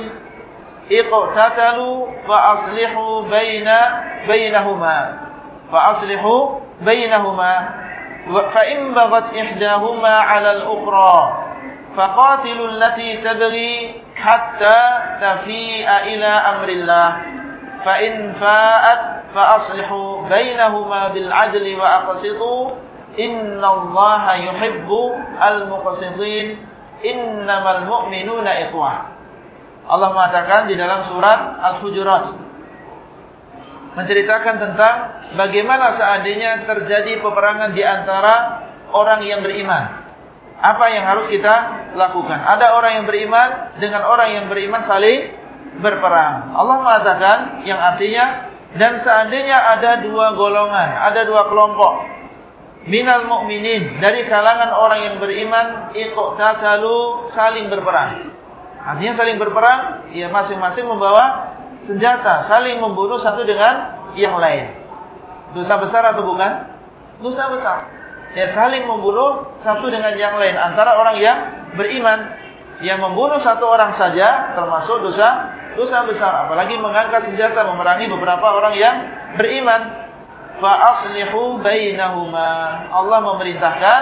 iqtatalu fa aslihu baina bainahuma fa aslihu bainahuma fa in baghat ihdahuma 'ala al-ukhra faqatilu allati tabghi hatta tafi'a ila amrillah fa in fa'at fa aslihu bainahuma bil 'adli wa aqsitu innallaha Allah mengatakan di dalam surat Al-Hujurat menceritakan tentang bagaimana seandainya terjadi peperangan di antara orang yang beriman. Apa yang harus kita lakukan? Ada orang yang beriman dengan orang yang beriman saling berperang. Allah mengatakan yang artinya dan seandainya ada dua golongan, ada dua kelompok minal mu'minin dari kalangan orang yang beriman iqtatalu saling berperang. Artinya saling berperang, ya masing-masing membawa senjata, saling membunuh satu dengan yang lain. Dosa besar atau bukan? Dosa besar. Ya saling membunuh satu dengan yang lain antara orang yang beriman yang membunuh satu orang saja termasuk dosa dosa besar apalagi mengangkat senjata memerangi beberapa orang yang beriman fa aslihu bainahuma Allah memerintahkan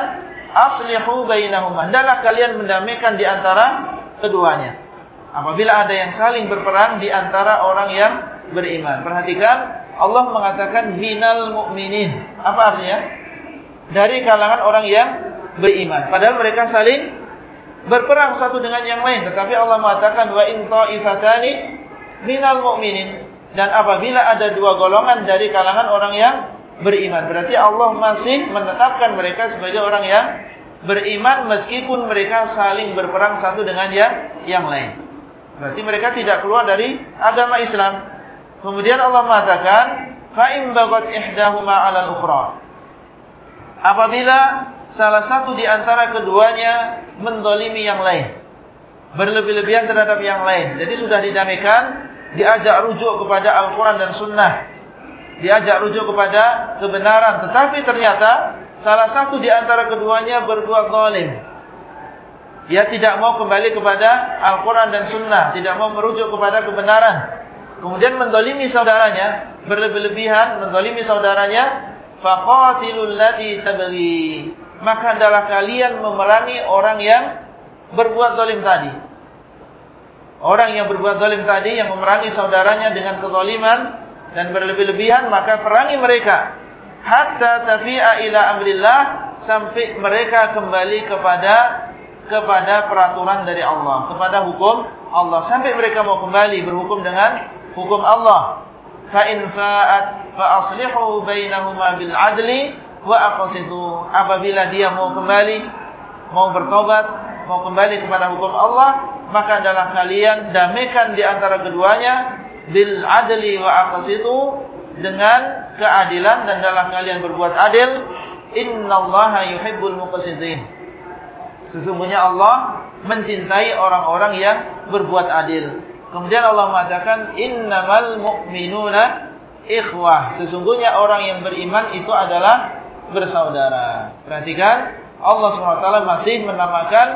aslihu bainahuma hendaklah kalian mendamaikan di antara keduanya. Apabila ada yang saling berperang di antara orang yang beriman. Perhatikan Allah mengatakan minal mu'minin. Apa artinya? Dari kalangan orang yang beriman. Padahal mereka saling berperang satu dengan yang lain. Tetapi Allah mengatakan wa in ta'ifatani minal mu'minin. Dan apabila ada dua golongan dari kalangan orang yang beriman. Berarti Allah masih menetapkan mereka sebagai orang yang beriman meskipun mereka saling berperang satu dengan yang yang lain. Berarti mereka tidak keluar dari agama Islam. Kemudian Allah mengatakan, "Fa in baghat ihdahuma 'ala al-ukhra." Apabila salah satu di antara keduanya mendolimi yang lain. Berlebih-lebihan terhadap yang lain. Jadi sudah didamaikan, diajak rujuk kepada Al-Quran dan Sunnah. Diajak rujuk kepada kebenaran. Tetapi ternyata salah satu di antara keduanya berbuat zalim. Dia tidak mau kembali kepada Al-Quran dan Sunnah. Tidak mau merujuk kepada kebenaran. Kemudian mendolimi saudaranya. Berlebih-lebihan mendolimi saudaranya. Faqatilul ladhi tabli. Maka adalah kalian memerangi orang yang berbuat zalim tadi. Orang yang berbuat zalim tadi. Yang memerangi saudaranya dengan kezaliman. Dan berlebih-lebihan. Maka perangi mereka. Hatta tafi'a ila amrillah. Sampai mereka kembali kepada kepada peraturan dari Allah, kepada hukum Allah sampai mereka mau kembali berhukum dengan hukum Allah. Fa in fa'at fa aslihu bainahuma bil adli wa aqsitu. Apabila dia mau kembali, mau bertobat, mau kembali kepada hukum Allah, maka adalah kalian damaikan di antara keduanya bil adli wa aqsitu dengan keadilan dan dalam kalian berbuat adil. Innallaha yuhibbul muqsitin. Sesungguhnya Allah mencintai orang-orang yang berbuat adil. Kemudian Allah mengatakan innamal mu'minuna ikhwah. Sesungguhnya orang yang beriman itu adalah bersaudara. Perhatikan Allah SWT masih menamakan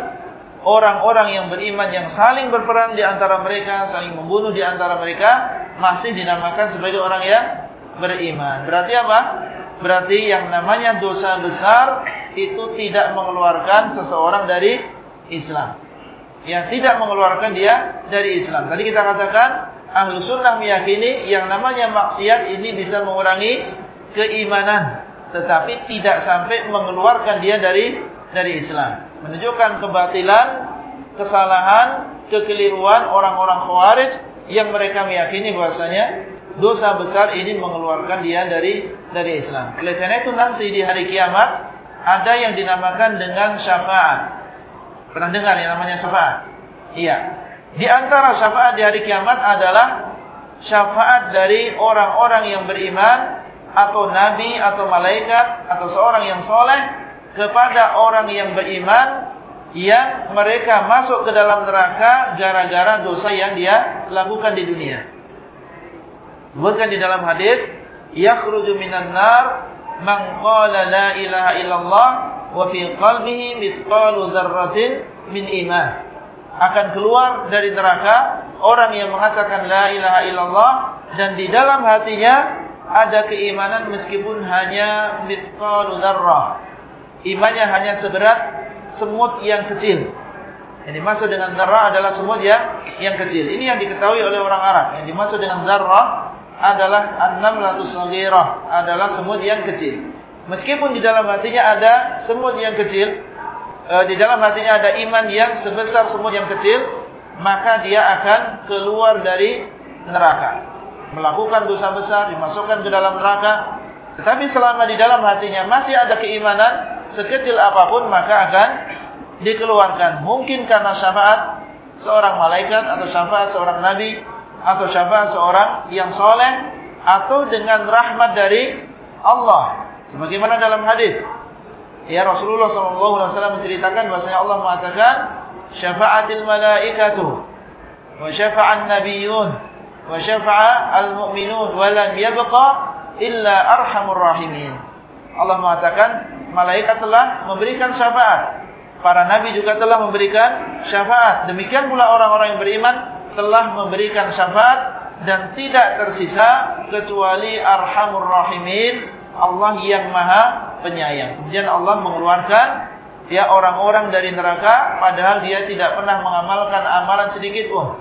orang-orang yang beriman yang saling berperang di antara mereka, saling membunuh di antara mereka masih dinamakan sebagai orang yang beriman. Berarti apa? Berarti yang namanya dosa besar itu tidak mengeluarkan seseorang dari Islam. Yang tidak mengeluarkan dia dari Islam. Tadi kita katakan ahlu sunnah meyakini yang namanya maksiat ini bisa mengurangi keimanan. Tetapi tidak sampai mengeluarkan dia dari dari Islam. Menunjukkan kebatilan, kesalahan, kekeliruan orang-orang khawarij yang mereka meyakini bahasanya dosa besar ini mengeluarkan dia dari dari Islam. Oleh karena itu nanti di hari kiamat ada yang dinamakan dengan syafaat. Pernah dengar yang namanya syafaat? Iya. Di antara syafaat di hari kiamat adalah syafaat dari orang-orang yang beriman atau nabi atau malaikat atau seorang yang soleh kepada orang yang beriman yang mereka masuk ke dalam neraka gara-gara dosa yang dia lakukan di dunia. Sebutkan di dalam hadis, yakhruju minan nar man qala la ilaha illallah wa fi qalbihi mithqalu dzarratin min iman. Akan keluar dari neraka orang yang mengatakan la ilaha illallah dan di dalam hatinya ada keimanan meskipun hanya mithqalu dzarrah. Imannya hanya seberat semut yang kecil. Yang dimaksud dengan dzarrah adalah semut yang yang kecil. Ini yang diketahui oleh orang Arab. Yang dimaksud dengan dzarrah adalah an-namlatus saghirah, adalah semut yang kecil. Meskipun di dalam hatinya ada semut yang kecil, e, di dalam hatinya ada iman yang sebesar semut yang kecil, maka dia akan keluar dari neraka. Melakukan dosa besar, dimasukkan ke dalam neraka. Tetapi selama di dalam hatinya masih ada keimanan, sekecil apapun, maka akan dikeluarkan. Mungkin karena syafaat seorang malaikat atau syafaat seorang nabi, atau syafaat seorang yang soleh atau dengan rahmat dari Allah. Sebagaimana dalam hadis, ya Rasulullah SAW menceritakan bahasanya Allah mengatakan syafaatil malaikatu wa syafa'an nabiyyun wa syafa'al mu'minun wa lam yabqa illa arhamur rahimin. Allah mengatakan malaikat telah memberikan syafaat. Para nabi juga telah memberikan syafaat. Demikian pula orang-orang yang beriman telah memberikan syafaat dan tidak tersisa kecuali arhamur rahimin Allah yang maha penyayang. Kemudian Allah mengeluarkan ya orang-orang dari neraka padahal dia tidak pernah mengamalkan amalan sedikit pun.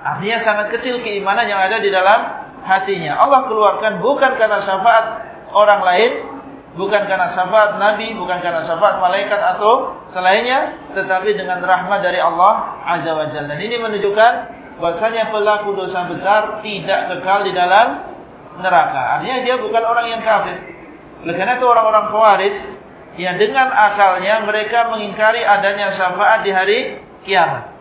Artinya sangat kecil keimanan yang ada di dalam hatinya. Allah keluarkan bukan karena syafaat orang lain, bukan karena syafaat nabi, bukan karena syafaat malaikat atau selainnya, tetapi dengan rahmat dari Allah Azza wa Jalla. Dan ini menunjukkan bahasanya pelaku dosa besar tidak kekal di dalam neraka. Artinya dia bukan orang yang kafir. Oleh karena itu orang-orang khawarij yang dengan akalnya mereka mengingkari adanya syafaat di hari kiamat.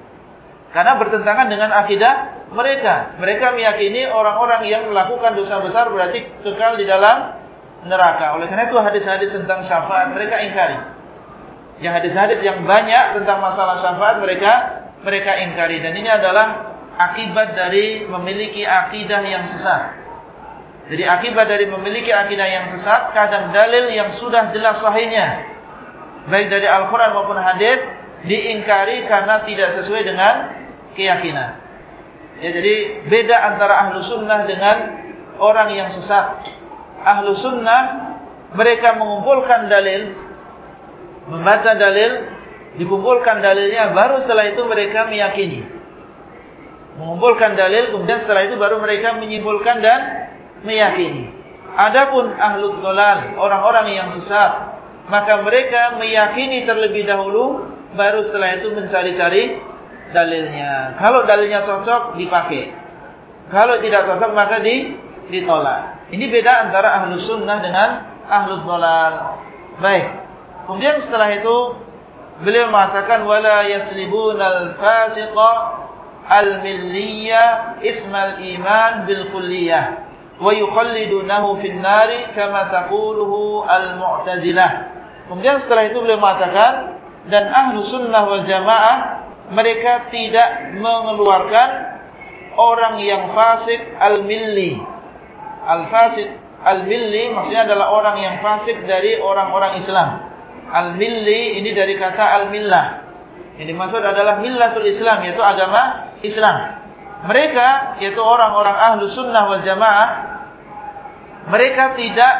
Karena bertentangan dengan akidah mereka. Mereka meyakini orang-orang yang melakukan dosa besar berarti kekal di dalam neraka. Oleh karena itu hadis-hadis tentang syafaat mereka ingkari. Yang hadis-hadis yang banyak tentang masalah syafaat mereka mereka ingkari dan ini adalah akibat dari memiliki akidah yang sesat. Jadi akibat dari memiliki akidah yang sesat, kadang dalil yang sudah jelas sahihnya, baik dari Al-Quran maupun hadis, diingkari karena tidak sesuai dengan keyakinan. Ya, jadi beda antara ahlu sunnah dengan orang yang sesat. Ahlu sunnah, mereka mengumpulkan dalil, membaca dalil, dikumpulkan dalilnya, baru setelah itu mereka meyakini. Mengumpulkan dalil, kemudian setelah itu baru mereka menyimpulkan dan meyakini. Adapun ahlul dolal, orang-orang yang sesat, maka mereka meyakini terlebih dahulu, baru setelah itu mencari-cari dalilnya. Kalau dalilnya cocok, dipakai. Kalau tidak cocok, maka di, ditolak. Ini beda antara ahlu sunnah dengan ahlu dolal. Baik. Kemudian setelah itu beliau mengatakan wala yaslibun al fasiqa al milliya ismal iman bil kulliyah wa yukhallidunahu fin nari kama taquluhu al mu'tazilah. Kemudian setelah itu beliau mengatakan dan ahlu sunnah wal jamaah mereka tidak mengeluarkan orang yang fasik al milliyah milli al fasik al milli maksudnya adalah orang yang fasik dari orang-orang Islam. Al milli ini dari kata al millah ini maksud adalah millatul Islam yaitu agama Islam. Mereka yaitu orang-orang ahlu sunnah wal jamaah mereka tidak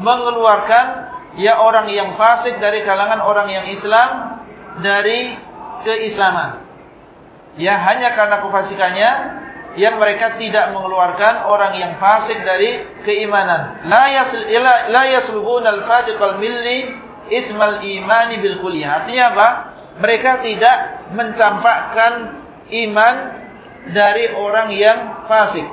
mengeluarkan ya orang yang fasik dari kalangan orang yang Islam dari keislaman. Ya hanya karena kefasikannya yang mereka tidak mengeluarkan orang yang fasik dari keimanan. La yaslubun al-fasiq al-milli ismal imani bil kulliyah. Artinya apa? Mereka tidak mencampakkan iman dari orang yang fasik.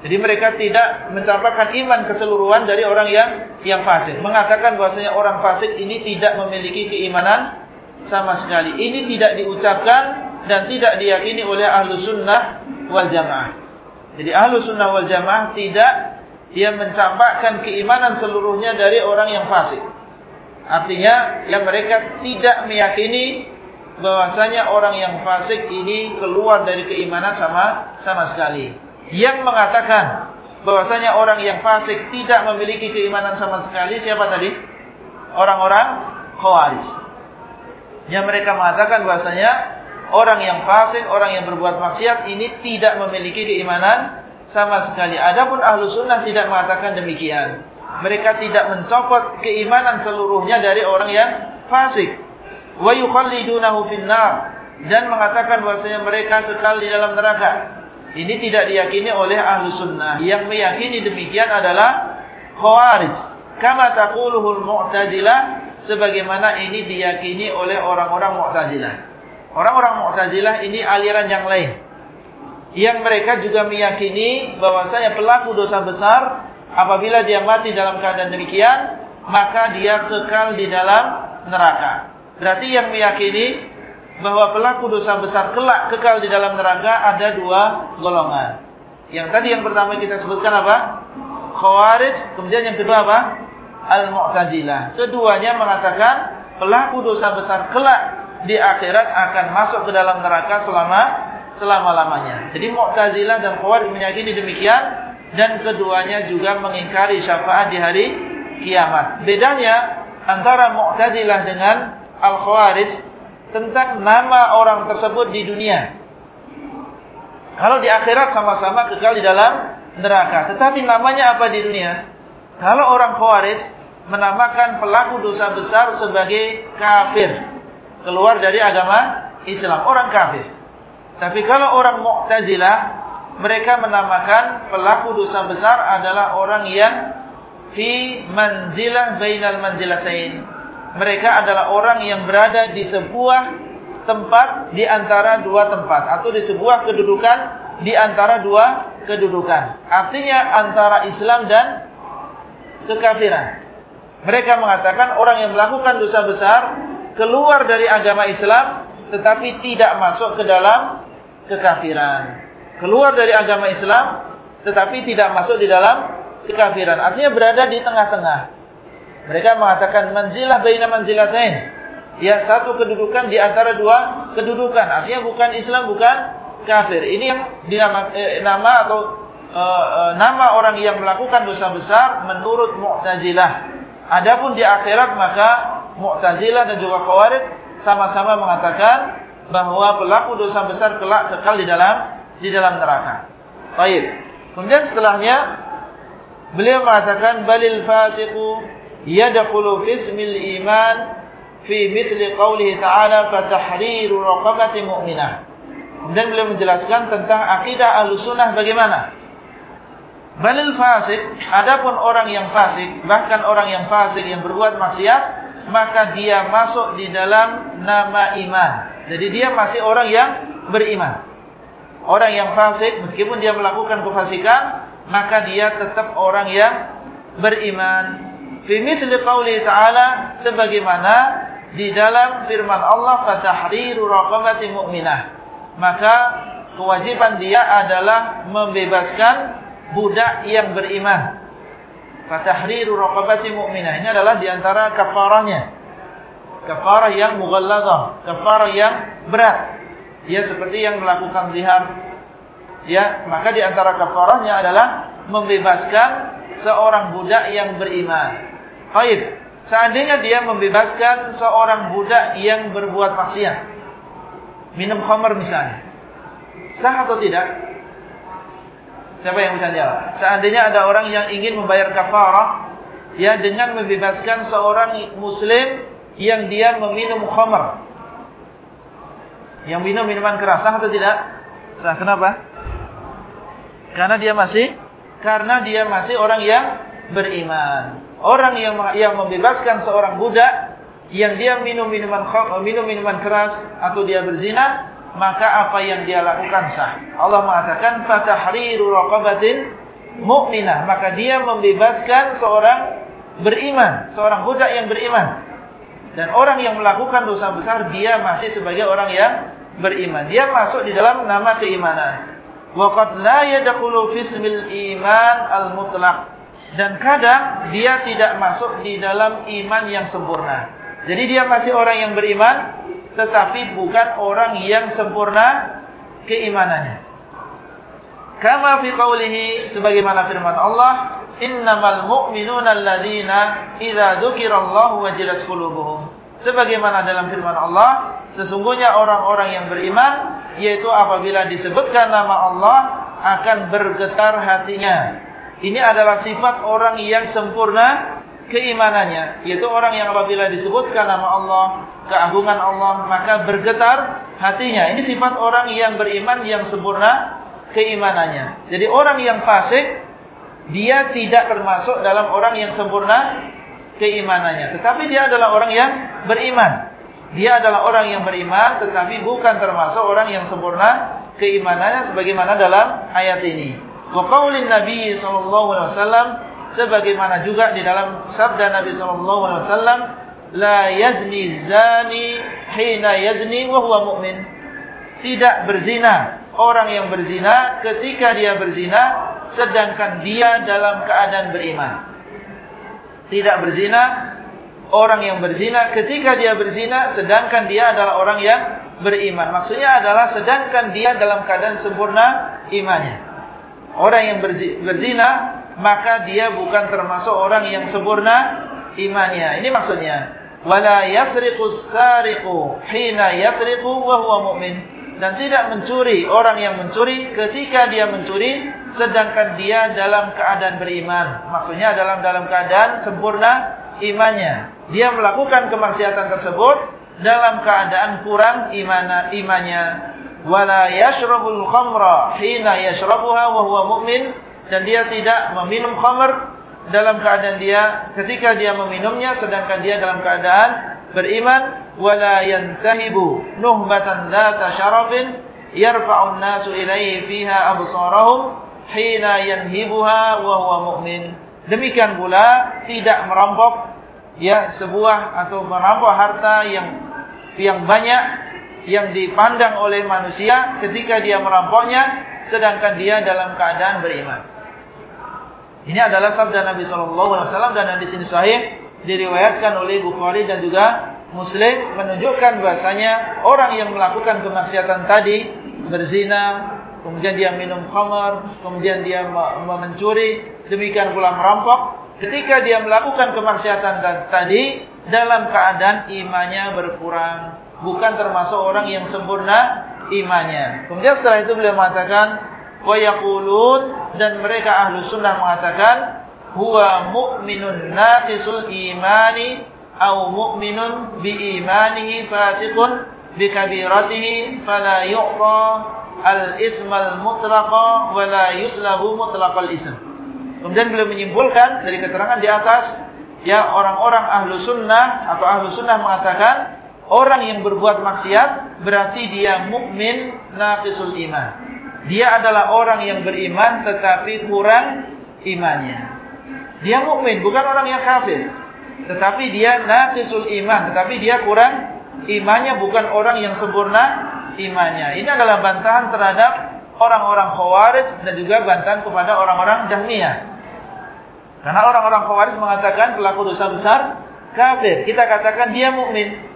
Jadi mereka tidak mencampakkan iman keseluruhan dari orang yang yang fasik. Mengatakan bahwasanya orang fasik ini tidak memiliki keimanan sama sekali. Ini tidak diucapkan dan tidak diyakini oleh ahlu sunnah wal jamaah. Jadi ahlu sunnah wal jamaah tidak dia mencampakkan keimanan seluruhnya dari orang yang fasik. Artinya yang mereka tidak meyakini bahwasanya orang yang fasik ini keluar dari keimanan sama sama sekali yang mengatakan bahwasanya orang yang fasik tidak memiliki keimanan sama sekali siapa tadi? Orang-orang Khawarij. Yang mereka mengatakan bahwasanya orang yang fasik, orang yang berbuat maksiat ini tidak memiliki keimanan sama sekali. Adapun ahlu sunnah tidak mengatakan demikian. Mereka tidak mencopot keimanan seluruhnya dari orang yang fasik. Wa yukhallidunahu finnar dan mengatakan bahwasanya mereka kekal di dalam neraka. Ini tidak diyakini oleh ahlu sunnah. Yang meyakini demikian adalah khawarij. Kama taquluhul mu'tazilah. Sebagaimana ini diyakini oleh orang-orang mu'tazilah. Orang-orang mu'tazilah ini aliran yang lain. Yang mereka juga meyakini bahwasanya pelaku dosa besar. Apabila dia mati dalam keadaan demikian. Maka dia kekal di dalam neraka. Berarti yang meyakini bahwa pelaku dosa besar kelak kekal di dalam neraka ada dua golongan. Yang tadi yang pertama kita sebutkan apa? Khawarij, kemudian yang kedua apa? Al-Mu'tazilah. Keduanya mengatakan pelaku dosa besar kelak di akhirat akan masuk ke dalam neraka selama selama-lamanya. Jadi Mu'tazilah dan Khawarij meyakini demikian dan keduanya juga mengingkari syafaat di hari kiamat. Bedanya antara Mu'tazilah dengan Al-Khawarij tentang nama orang tersebut di dunia. Kalau di akhirat sama-sama kekal di dalam neraka. Tetapi namanya apa di dunia? Kalau orang Khawarij menamakan pelaku dosa besar sebagai kafir. Keluar dari agama Islam. Orang kafir. Tapi kalau orang Mu'tazilah, mereka menamakan pelaku dosa besar adalah orang yang fi manzilah bainal manzilatain mereka adalah orang yang berada di sebuah tempat di antara dua tempat atau di sebuah kedudukan di antara dua kedudukan. Artinya antara Islam dan kekafiran. Mereka mengatakan orang yang melakukan dosa besar keluar dari agama Islam tetapi tidak masuk ke dalam kekafiran. Keluar dari agama Islam tetapi tidak masuk di dalam kekafiran. Artinya berada di tengah-tengah. Mereka mengatakan manzilah baina manzilatain. Ya, satu kedudukan di antara dua kedudukan. Artinya bukan Islam, bukan kafir. Ini yang dinama, eh, nama atau eh, eh, nama orang yang melakukan dosa besar menurut Mu'tazilah. Adapun di akhirat maka Mu'tazilah dan juga Khawarij sama-sama mengatakan bahwa pelaku dosa besar kelak kekal di dalam di dalam neraka. Baik. Kemudian setelahnya beliau mengatakan balil fasiqu yadkhulu fismil iman fi mithli qawlihi ta'ala fatahriru raqabati mu'minah. Kemudian beliau menjelaskan tentang akidah Ahlussunnah bagaimana? Balil fasik, adapun orang yang fasik, bahkan orang yang fasik yang berbuat maksiat, maka dia masuk di dalam nama iman. Jadi dia masih orang yang beriman. Orang yang fasik meskipun dia melakukan kefasikan, maka dia tetap orang yang beriman. Fi mithli qouli ta'ala sebagaimana di dalam firman Allah fatahriru raqabati mu'minah. Maka kewajiban dia adalah membebaskan budak yang beriman. Fatahriru raqabati mu'minah. Ini adalah di antara kafarahnya kafarah yang mughalladah, kafarah yang berat. Ya seperti yang melakukan zihar. Ya, maka di antara kafarahnya adalah membebaskan seorang budak yang beriman. Baik, seandainya dia membebaskan seorang budak yang berbuat maksiat. Minum khamar misalnya. Sah atau tidak? Siapa yang bisa jawab? Seandainya ada orang yang ingin membayar kafarah ya dengan membebaskan seorang muslim yang dia meminum khamar. Yang minum minuman keras sah atau tidak? Sah kenapa? Karena dia masih karena dia masih orang yang beriman. Orang yang yang membebaskan seorang budak yang dia minum minuman minum minuman keras atau dia berzina, maka apa yang dia lakukan sah. Allah mengatakan fatahriru raqabatin mu'minah, maka dia membebaskan seorang beriman, seorang budak yang beriman. Dan orang yang melakukan dosa besar dia masih sebagai orang yang beriman. Dia masuk di dalam nama keimanan. Wa qad la yadkhulu fismil iman al-mutlaq. Dan kadang dia tidak masuk di dalam iman yang sempurna. Jadi dia masih orang yang beriman tetapi bukan orang yang sempurna keimanannya. Kama fi qawlihi sebagaimana firman Allah innamal mu'minuna alladzina idza dzukirallahu wajilat qulubuhum sebagaimana dalam firman Allah sesungguhnya orang-orang yang beriman yaitu apabila disebutkan nama Allah akan bergetar hatinya ini adalah sifat orang yang sempurna keimanannya yaitu orang yang apabila disebutkan nama Allah keagungan Allah maka bergetar hatinya ini sifat orang yang beriman yang sempurna keimanannya jadi orang yang fasik dia tidak termasuk dalam orang yang sempurna keimanannya. Tetapi dia adalah orang yang beriman. Dia adalah orang yang beriman tetapi bukan termasuk orang yang sempurna keimanannya sebagaimana dalam ayat ini. Wa qaulin Nabi sallallahu alaihi wasallam sebagaimana juga di dalam sabda Nabi sallallahu alaihi wasallam la yazni zani hina yazni wa huwa mu'min. Tidak berzina orang yang berzina ketika dia berzina sedangkan dia dalam keadaan beriman. Tidak berzina orang yang berzina ketika dia berzina sedangkan dia adalah orang yang beriman. Maksudnya adalah sedangkan dia dalam keadaan sempurna imannya. Orang yang berzina maka dia bukan termasuk orang yang sempurna imannya. Ini maksudnya wala yasriqus sariqu hina yasriqu wa huwa mu'min. Dan tidak mencuri orang yang mencuri ketika dia mencuri sedangkan dia dalam keadaan beriman. Maksudnya dalam dalam keadaan sempurna imannya. Dia melakukan kemaksiatan tersebut dalam keadaan kurang iman imannya. Wala yashrabul khamra hina yashrabuha wa huwa mu'min. Dan dia tidak meminum khamr dalam keadaan dia ketika dia meminumnya sedangkan dia dalam keadaan beriman wala yantahibu nuhbatan dzata syarafin yarfa'u an-nasu ilayhi fiha absarahum hina yanhibuha wa huwa mu'min. Demikian pula tidak merampok ya sebuah atau merampok harta yang yang banyak yang dipandang oleh manusia ketika dia merampoknya sedangkan dia dalam keadaan beriman ini adalah sabda Nabi sallallahu alaihi wasallam dan di sini sahih diriwayatkan oleh Bukhari dan juga Muslim menunjukkan bahasanya orang yang melakukan kemaksiatan tadi berzina, kemudian dia minum khamar, kemudian dia mencuri, demikian pula merampok. Ketika dia melakukan kemaksiatan tadi dalam keadaan imannya berkurang, bukan termasuk orang yang sempurna imannya. Kemudian setelah itu beliau mengatakan wa yaqulun dan mereka ahlu sunnah mengatakan huwa mu'minun naqisul imani au mu'minun bi imanihi fasiqun bi kabiratihi fala yu'ta al ismal mutlaqa wa la yuslabu mutlaqal ism. Kemudian beliau menyimpulkan dari keterangan di atas, ya orang-orang ahlu sunnah atau ahlu sunnah mengatakan, orang yang berbuat maksiat berarti dia mukmin naqisul iman. Dia adalah orang yang beriman tetapi kurang imannya. Dia mukmin bukan orang yang kafir. Tetapi dia naqisul iman, tetapi dia kurang imannya bukan orang yang sempurna imannya. Ini adalah bantahan terhadap orang-orang Khawarij dan juga bantahan kepada orang-orang Jahmiyah. Karena orang-orang Khawarij mengatakan pelaku dosa besar kafir. Kita katakan dia mukmin.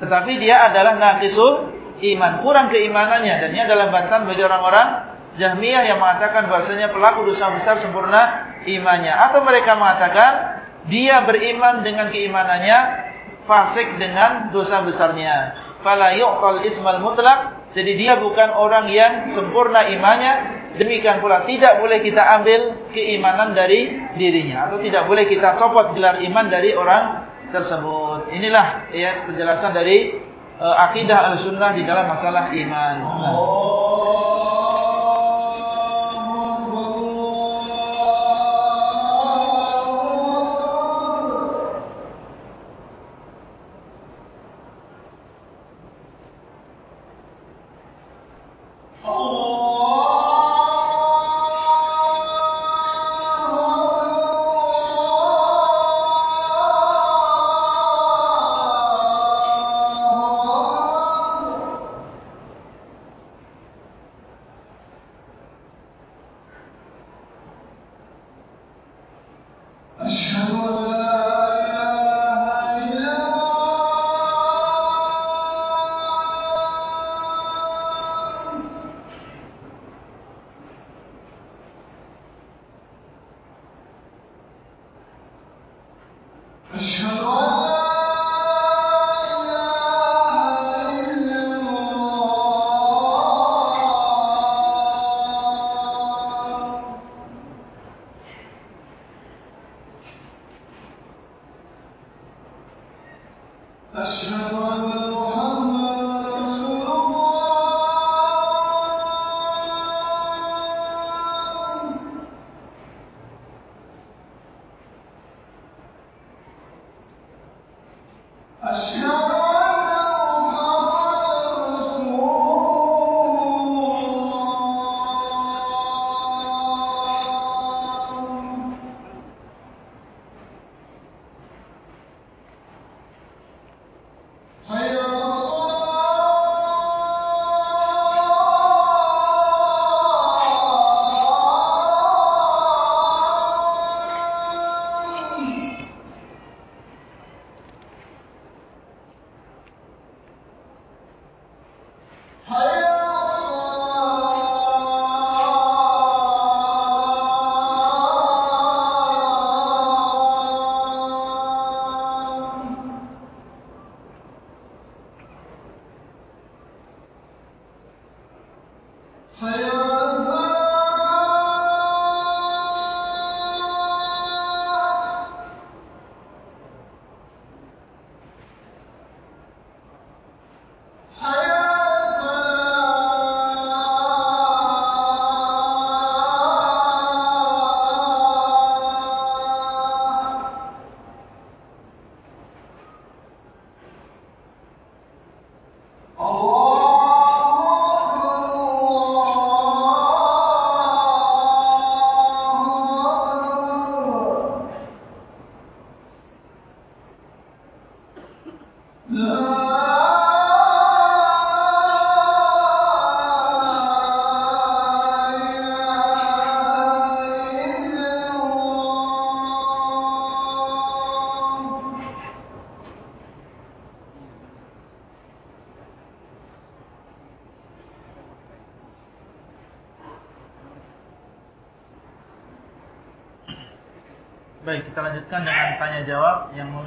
Tetapi dia adalah naqisul iman, kurang keimanannya dan ini adalah bantahan bagi orang-orang Jahmiyah yang mengatakan bahasanya pelaku dosa besar sempurna imannya atau mereka mengatakan dia beriman dengan keimanannya fasik dengan dosa besarnya. Fala yu'tal ismal mutlaq. Jadi dia bukan orang yang sempurna imannya Demikian pula tidak boleh kita ambil keimanan dari dirinya atau tidak boleh kita copot gelar iman dari orang tersebut. Inilah ya penjelasan dari uh, akidah Ahlussunnah di dalam masalah iman. Nah.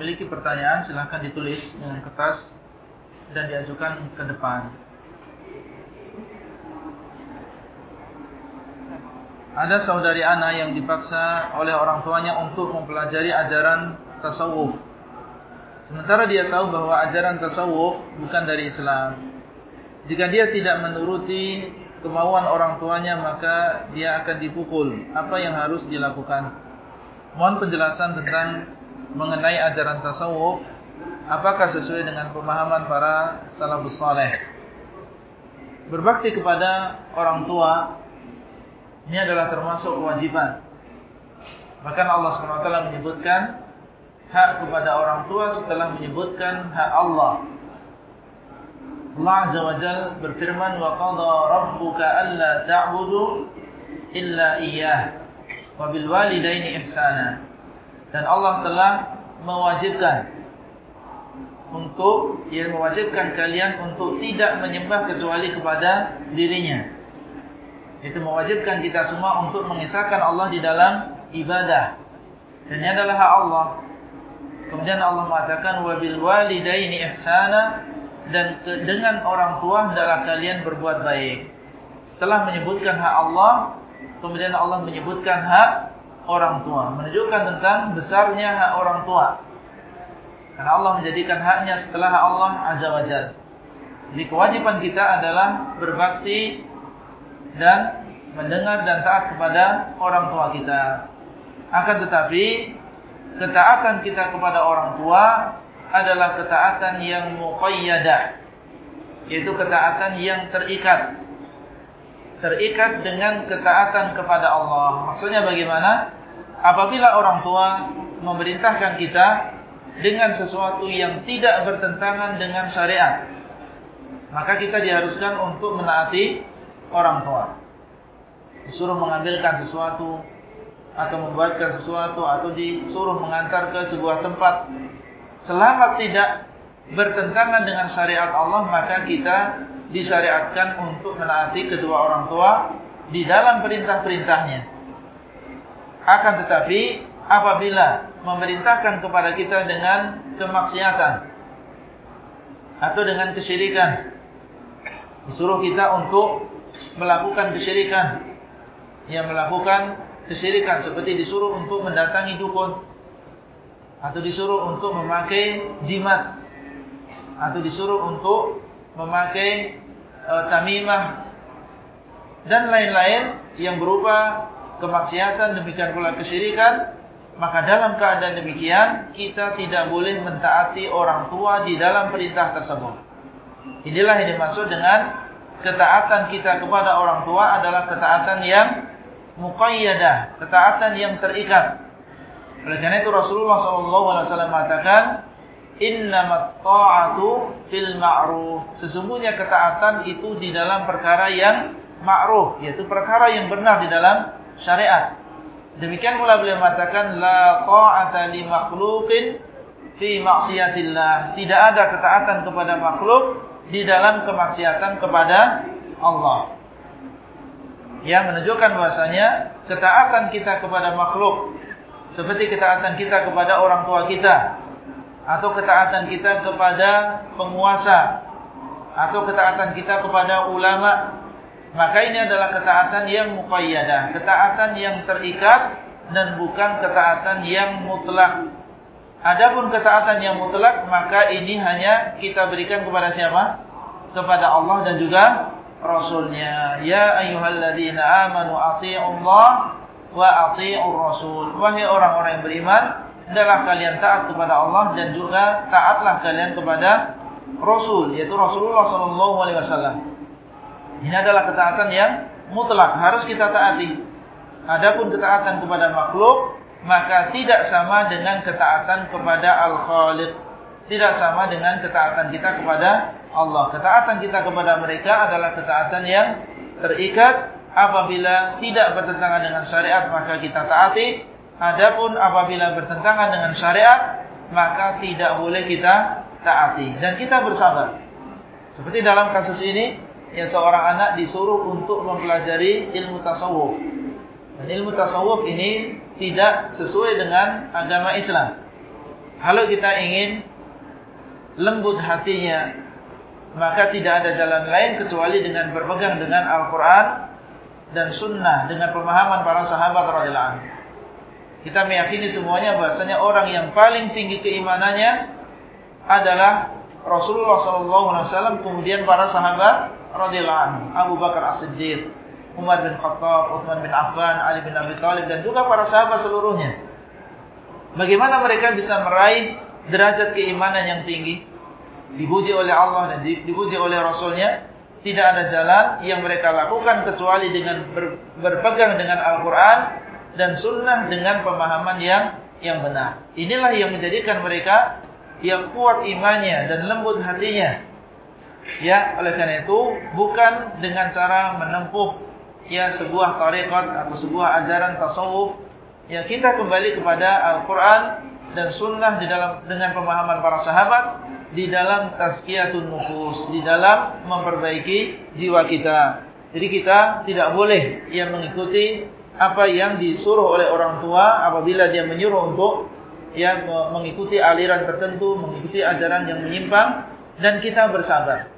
Memiliki pertanyaan silahkan ditulis dengan kertas dan diajukan ke depan. Ada saudari Ana yang dipaksa oleh orang tuanya untuk mempelajari ajaran tasawuf. Sementara dia tahu bahwa ajaran tasawuf bukan dari Islam. Jika dia tidak menuruti kemauan orang tuanya, maka dia akan dipukul. Apa yang harus dilakukan? Mohon penjelasan tentang mengenai ajaran tasawuf apakah sesuai dengan pemahaman para salafus saleh. Berbakti kepada orang tua ini adalah termasuk kewajiban. Bahkan Allah SWT menyebutkan hak kepada orang tua setelah menyebutkan hak Allah. Allah Azza wa Jal berfirman wa qadha rabbuka alla ta'budu illa walidaini ihsana dan Allah telah mewajibkan untuk ia mewajibkan kalian untuk tidak menyembah kecuali kepada dirinya. Itu mewajibkan kita semua untuk mengisahkan Allah di dalam ibadah. Dan ini adalah hak Allah. Kemudian Allah mengatakan wabil walidaini ihsana dan dengan orang tua hendaklah kalian berbuat baik. Setelah menyebutkan hak Allah Kemudian Allah menyebutkan hak orang tua. Menunjukkan tentang besarnya hak orang tua. Karena Allah menjadikan haknya setelah Allah Azza wa Jal. Jadi kewajiban kita adalah berbakti dan mendengar dan taat kepada orang tua kita. Akan tetapi, ketaatan kita kepada orang tua adalah ketaatan yang muqayyadah. Yaitu ketaatan yang terikat terikat dengan ketaatan kepada Allah. Maksudnya bagaimana? Apabila orang tua memerintahkan kita dengan sesuatu yang tidak bertentangan dengan syariat, maka kita diharuskan untuk menaati orang tua. Disuruh mengambilkan sesuatu atau membuatkan sesuatu atau disuruh mengantar ke sebuah tempat. Selama tidak bertentangan dengan syariat Allah, maka kita disyariatkan untuk menaati kedua orang tua di dalam perintah-perintahnya. Akan tetapi apabila memerintahkan kepada kita dengan kemaksiatan atau dengan kesyirikan, disuruh kita untuk melakukan kesyirikan, yang melakukan kesyirikan seperti disuruh untuk mendatangi dukun atau disuruh untuk memakai jimat atau disuruh untuk memakai uh, tamimah dan lain-lain yang berupa kemaksiatan demikian pula kesyirikan maka dalam keadaan demikian kita tidak boleh mentaati orang tua di dalam perintah tersebut. Inilah yang dimaksud dengan ketaatan kita kepada orang tua adalah ketaatan yang muqayyadah ketaatan yang terikat. Oleh karena itu Rasulullah SAW mengatakan innamat ta'atu fil ma'ruf. Sesungguhnya ketaatan itu di dalam perkara yang ma'ruf, yaitu perkara yang benar di dalam syariat. Demikian pula beliau mengatakan la ta'ata li makhluqin fi maksiatillah. Tidak ada ketaatan kepada makhluk di dalam kemaksiatan kepada Allah. Yang menunjukkan bahasanya ketaatan kita kepada makhluk seperti ketaatan kita kepada orang tua kita atau ketaatan kita kepada penguasa atau ketaatan kita kepada ulama. Maka ini adalah ketaatan yang muqayyadah ketaatan yang terikat dan bukan ketaatan yang mutlak. Adapun ketaatan yang mutlak maka ini hanya kita berikan kepada siapa? Kepada Allah dan juga rasulnya. Ya ayyuhalladzina amanu atti'ullaha wa atti'ur rasul. Wahai orang-orang yang beriman hendaklah kalian taat kepada Allah dan juga taatlah kalian kepada Rasul yaitu Rasulullah sallallahu alaihi wasallam. Ini adalah ketaatan yang mutlak harus kita taati. Adapun ketaatan kepada makhluk maka tidak sama dengan ketaatan kepada Al-Khaliq. Tidak sama dengan ketaatan kita kepada Allah. Ketaatan kita kepada mereka adalah ketaatan yang terikat apabila tidak bertentangan dengan syariat maka kita taati Adapun apabila bertentangan dengan syariat, maka tidak boleh kita taati dan kita bersabar. Seperti dalam kasus ini, yang seorang anak disuruh untuk mempelajari ilmu tasawuf. Dan ilmu tasawuf ini tidak sesuai dengan agama Islam. Kalau kita ingin lembut hatinya, maka tidak ada jalan lain kecuali dengan berpegang dengan Al-Quran dan Sunnah dengan pemahaman para sahabat radhiyallahu anhu. Kita meyakini semuanya bahasanya orang yang paling tinggi keimanannya adalah Rasulullah SAW kemudian para sahabat radhiyallahu anhu, Abu Bakar As-Siddiq, Umar bin Khattab, Uthman bin Affan, Ali bin Abi Thalib dan juga para sahabat seluruhnya. Bagaimana mereka bisa meraih derajat keimanan yang tinggi? Dipuji oleh Allah dan dipuji oleh Rasulnya. Tidak ada jalan yang mereka lakukan kecuali dengan ber, berpegang dengan Al-Quran dan Sunnah dengan pemahaman yang yang benar. Inilah yang menjadikan mereka yang kuat imannya dan lembut hatinya. Ya, oleh karena itu bukan dengan cara menempuh ya sebuah tarekat atau sebuah ajaran tasawuf ya kita kembali kepada Al-Quran dan Sunnah di dalam dengan pemahaman para sahabat di dalam tazkiyatun nufus di dalam memperbaiki jiwa kita. Jadi kita tidak boleh yang mengikuti apa yang disuruh oleh orang tua apabila dia menyuruh untuk ya mengikuti aliran tertentu, mengikuti ajaran yang menyimpang dan kita bersabar.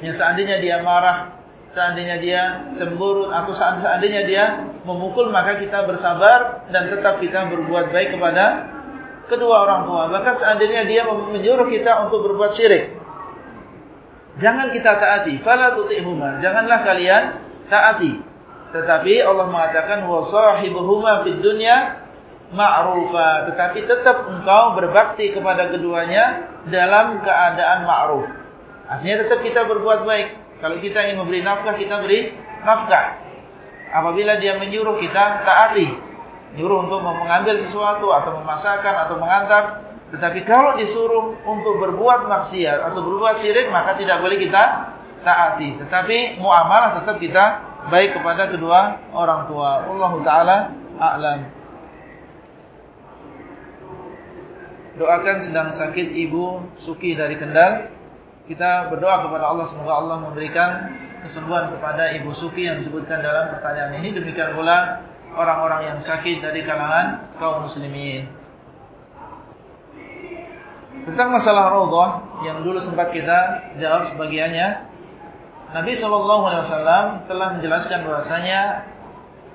Ya seandainya dia marah seandainya dia cemburu atau seandainya dia memukul maka kita bersabar dan tetap kita berbuat baik kepada kedua orang tua. Bahkan seandainya dia menyuruh kita untuk berbuat syirik. Jangan kita taati. Fala tuti'huma. Janganlah kalian taati. Tetapi Allah mengatakan wa sahibuhuma fid dunya ma'rufa. Tetapi tetap engkau berbakti kepada keduanya dalam keadaan ma'ruf. Artinya tetap kita berbuat baik. Kalau kita ingin memberi nafkah, kita beri nafkah. Apabila dia menyuruh kita taati. Menyuruh untuk mengambil sesuatu atau memasakkan atau mengantar. Tetapi kalau disuruh untuk berbuat maksiat atau berbuat syirik, maka tidak boleh kita taati. Tetapi muamalah tetap kita baik kepada kedua orang tua. Allah Ta'ala a'lam. Doakan sedang sakit ibu Suki dari Kendal kita berdoa kepada Allah semoga Allah memberikan kesembuhan kepada Ibu Suki yang disebutkan dalam pertanyaan ini. Demikian pula orang-orang yang sakit dari kalangan kaum muslimin. Tentang masalah Raudhah yang dulu sempat kita jawab sebagiannya. Nabi SAW telah menjelaskan bahwasanya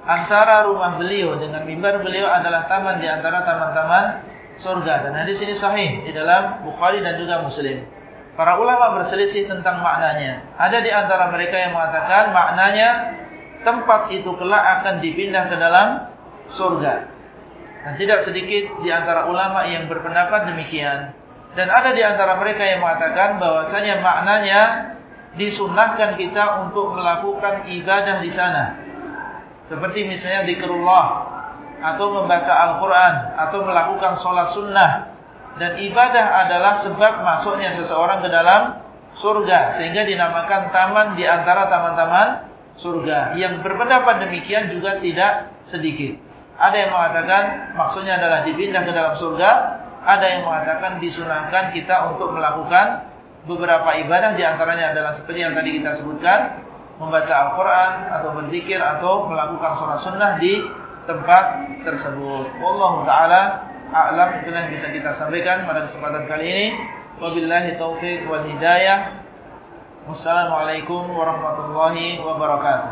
antara rumah beliau dengan mimbar beliau adalah taman di antara taman-taman surga. Dan hadis ini sahih di dalam Bukhari dan juga Muslim. Para ulama berselisih tentang maknanya. Ada di antara mereka yang mengatakan maknanya tempat itu kelak akan dipindah ke dalam surga. Dan tidak sedikit di antara ulama yang berpendapat demikian. Dan ada di antara mereka yang mengatakan bahwasanya maknanya disunahkan kita untuk melakukan ibadah di sana. Seperti misalnya dikerullah atau membaca Al-Quran atau melakukan sholat sunnah dan ibadah adalah sebab masuknya seseorang ke dalam surga sehingga dinamakan taman di antara taman-taman surga. Yang berpendapat demikian juga tidak sedikit. Ada yang mengatakan maksudnya adalah dipindah ke dalam surga, ada yang mengatakan disunahkan kita untuk melakukan beberapa ibadah di antaranya adalah seperti yang tadi kita sebutkan, membaca Al-Qur'an atau berzikir atau melakukan sholat sunnah di tempat tersebut. Wallahu taala a'lam itulah yang bisa kita sampaikan pada kesempatan kali ini. Wabillahi taufik wal hidayah. Wassalamualaikum warahmatullahi wabarakatuh.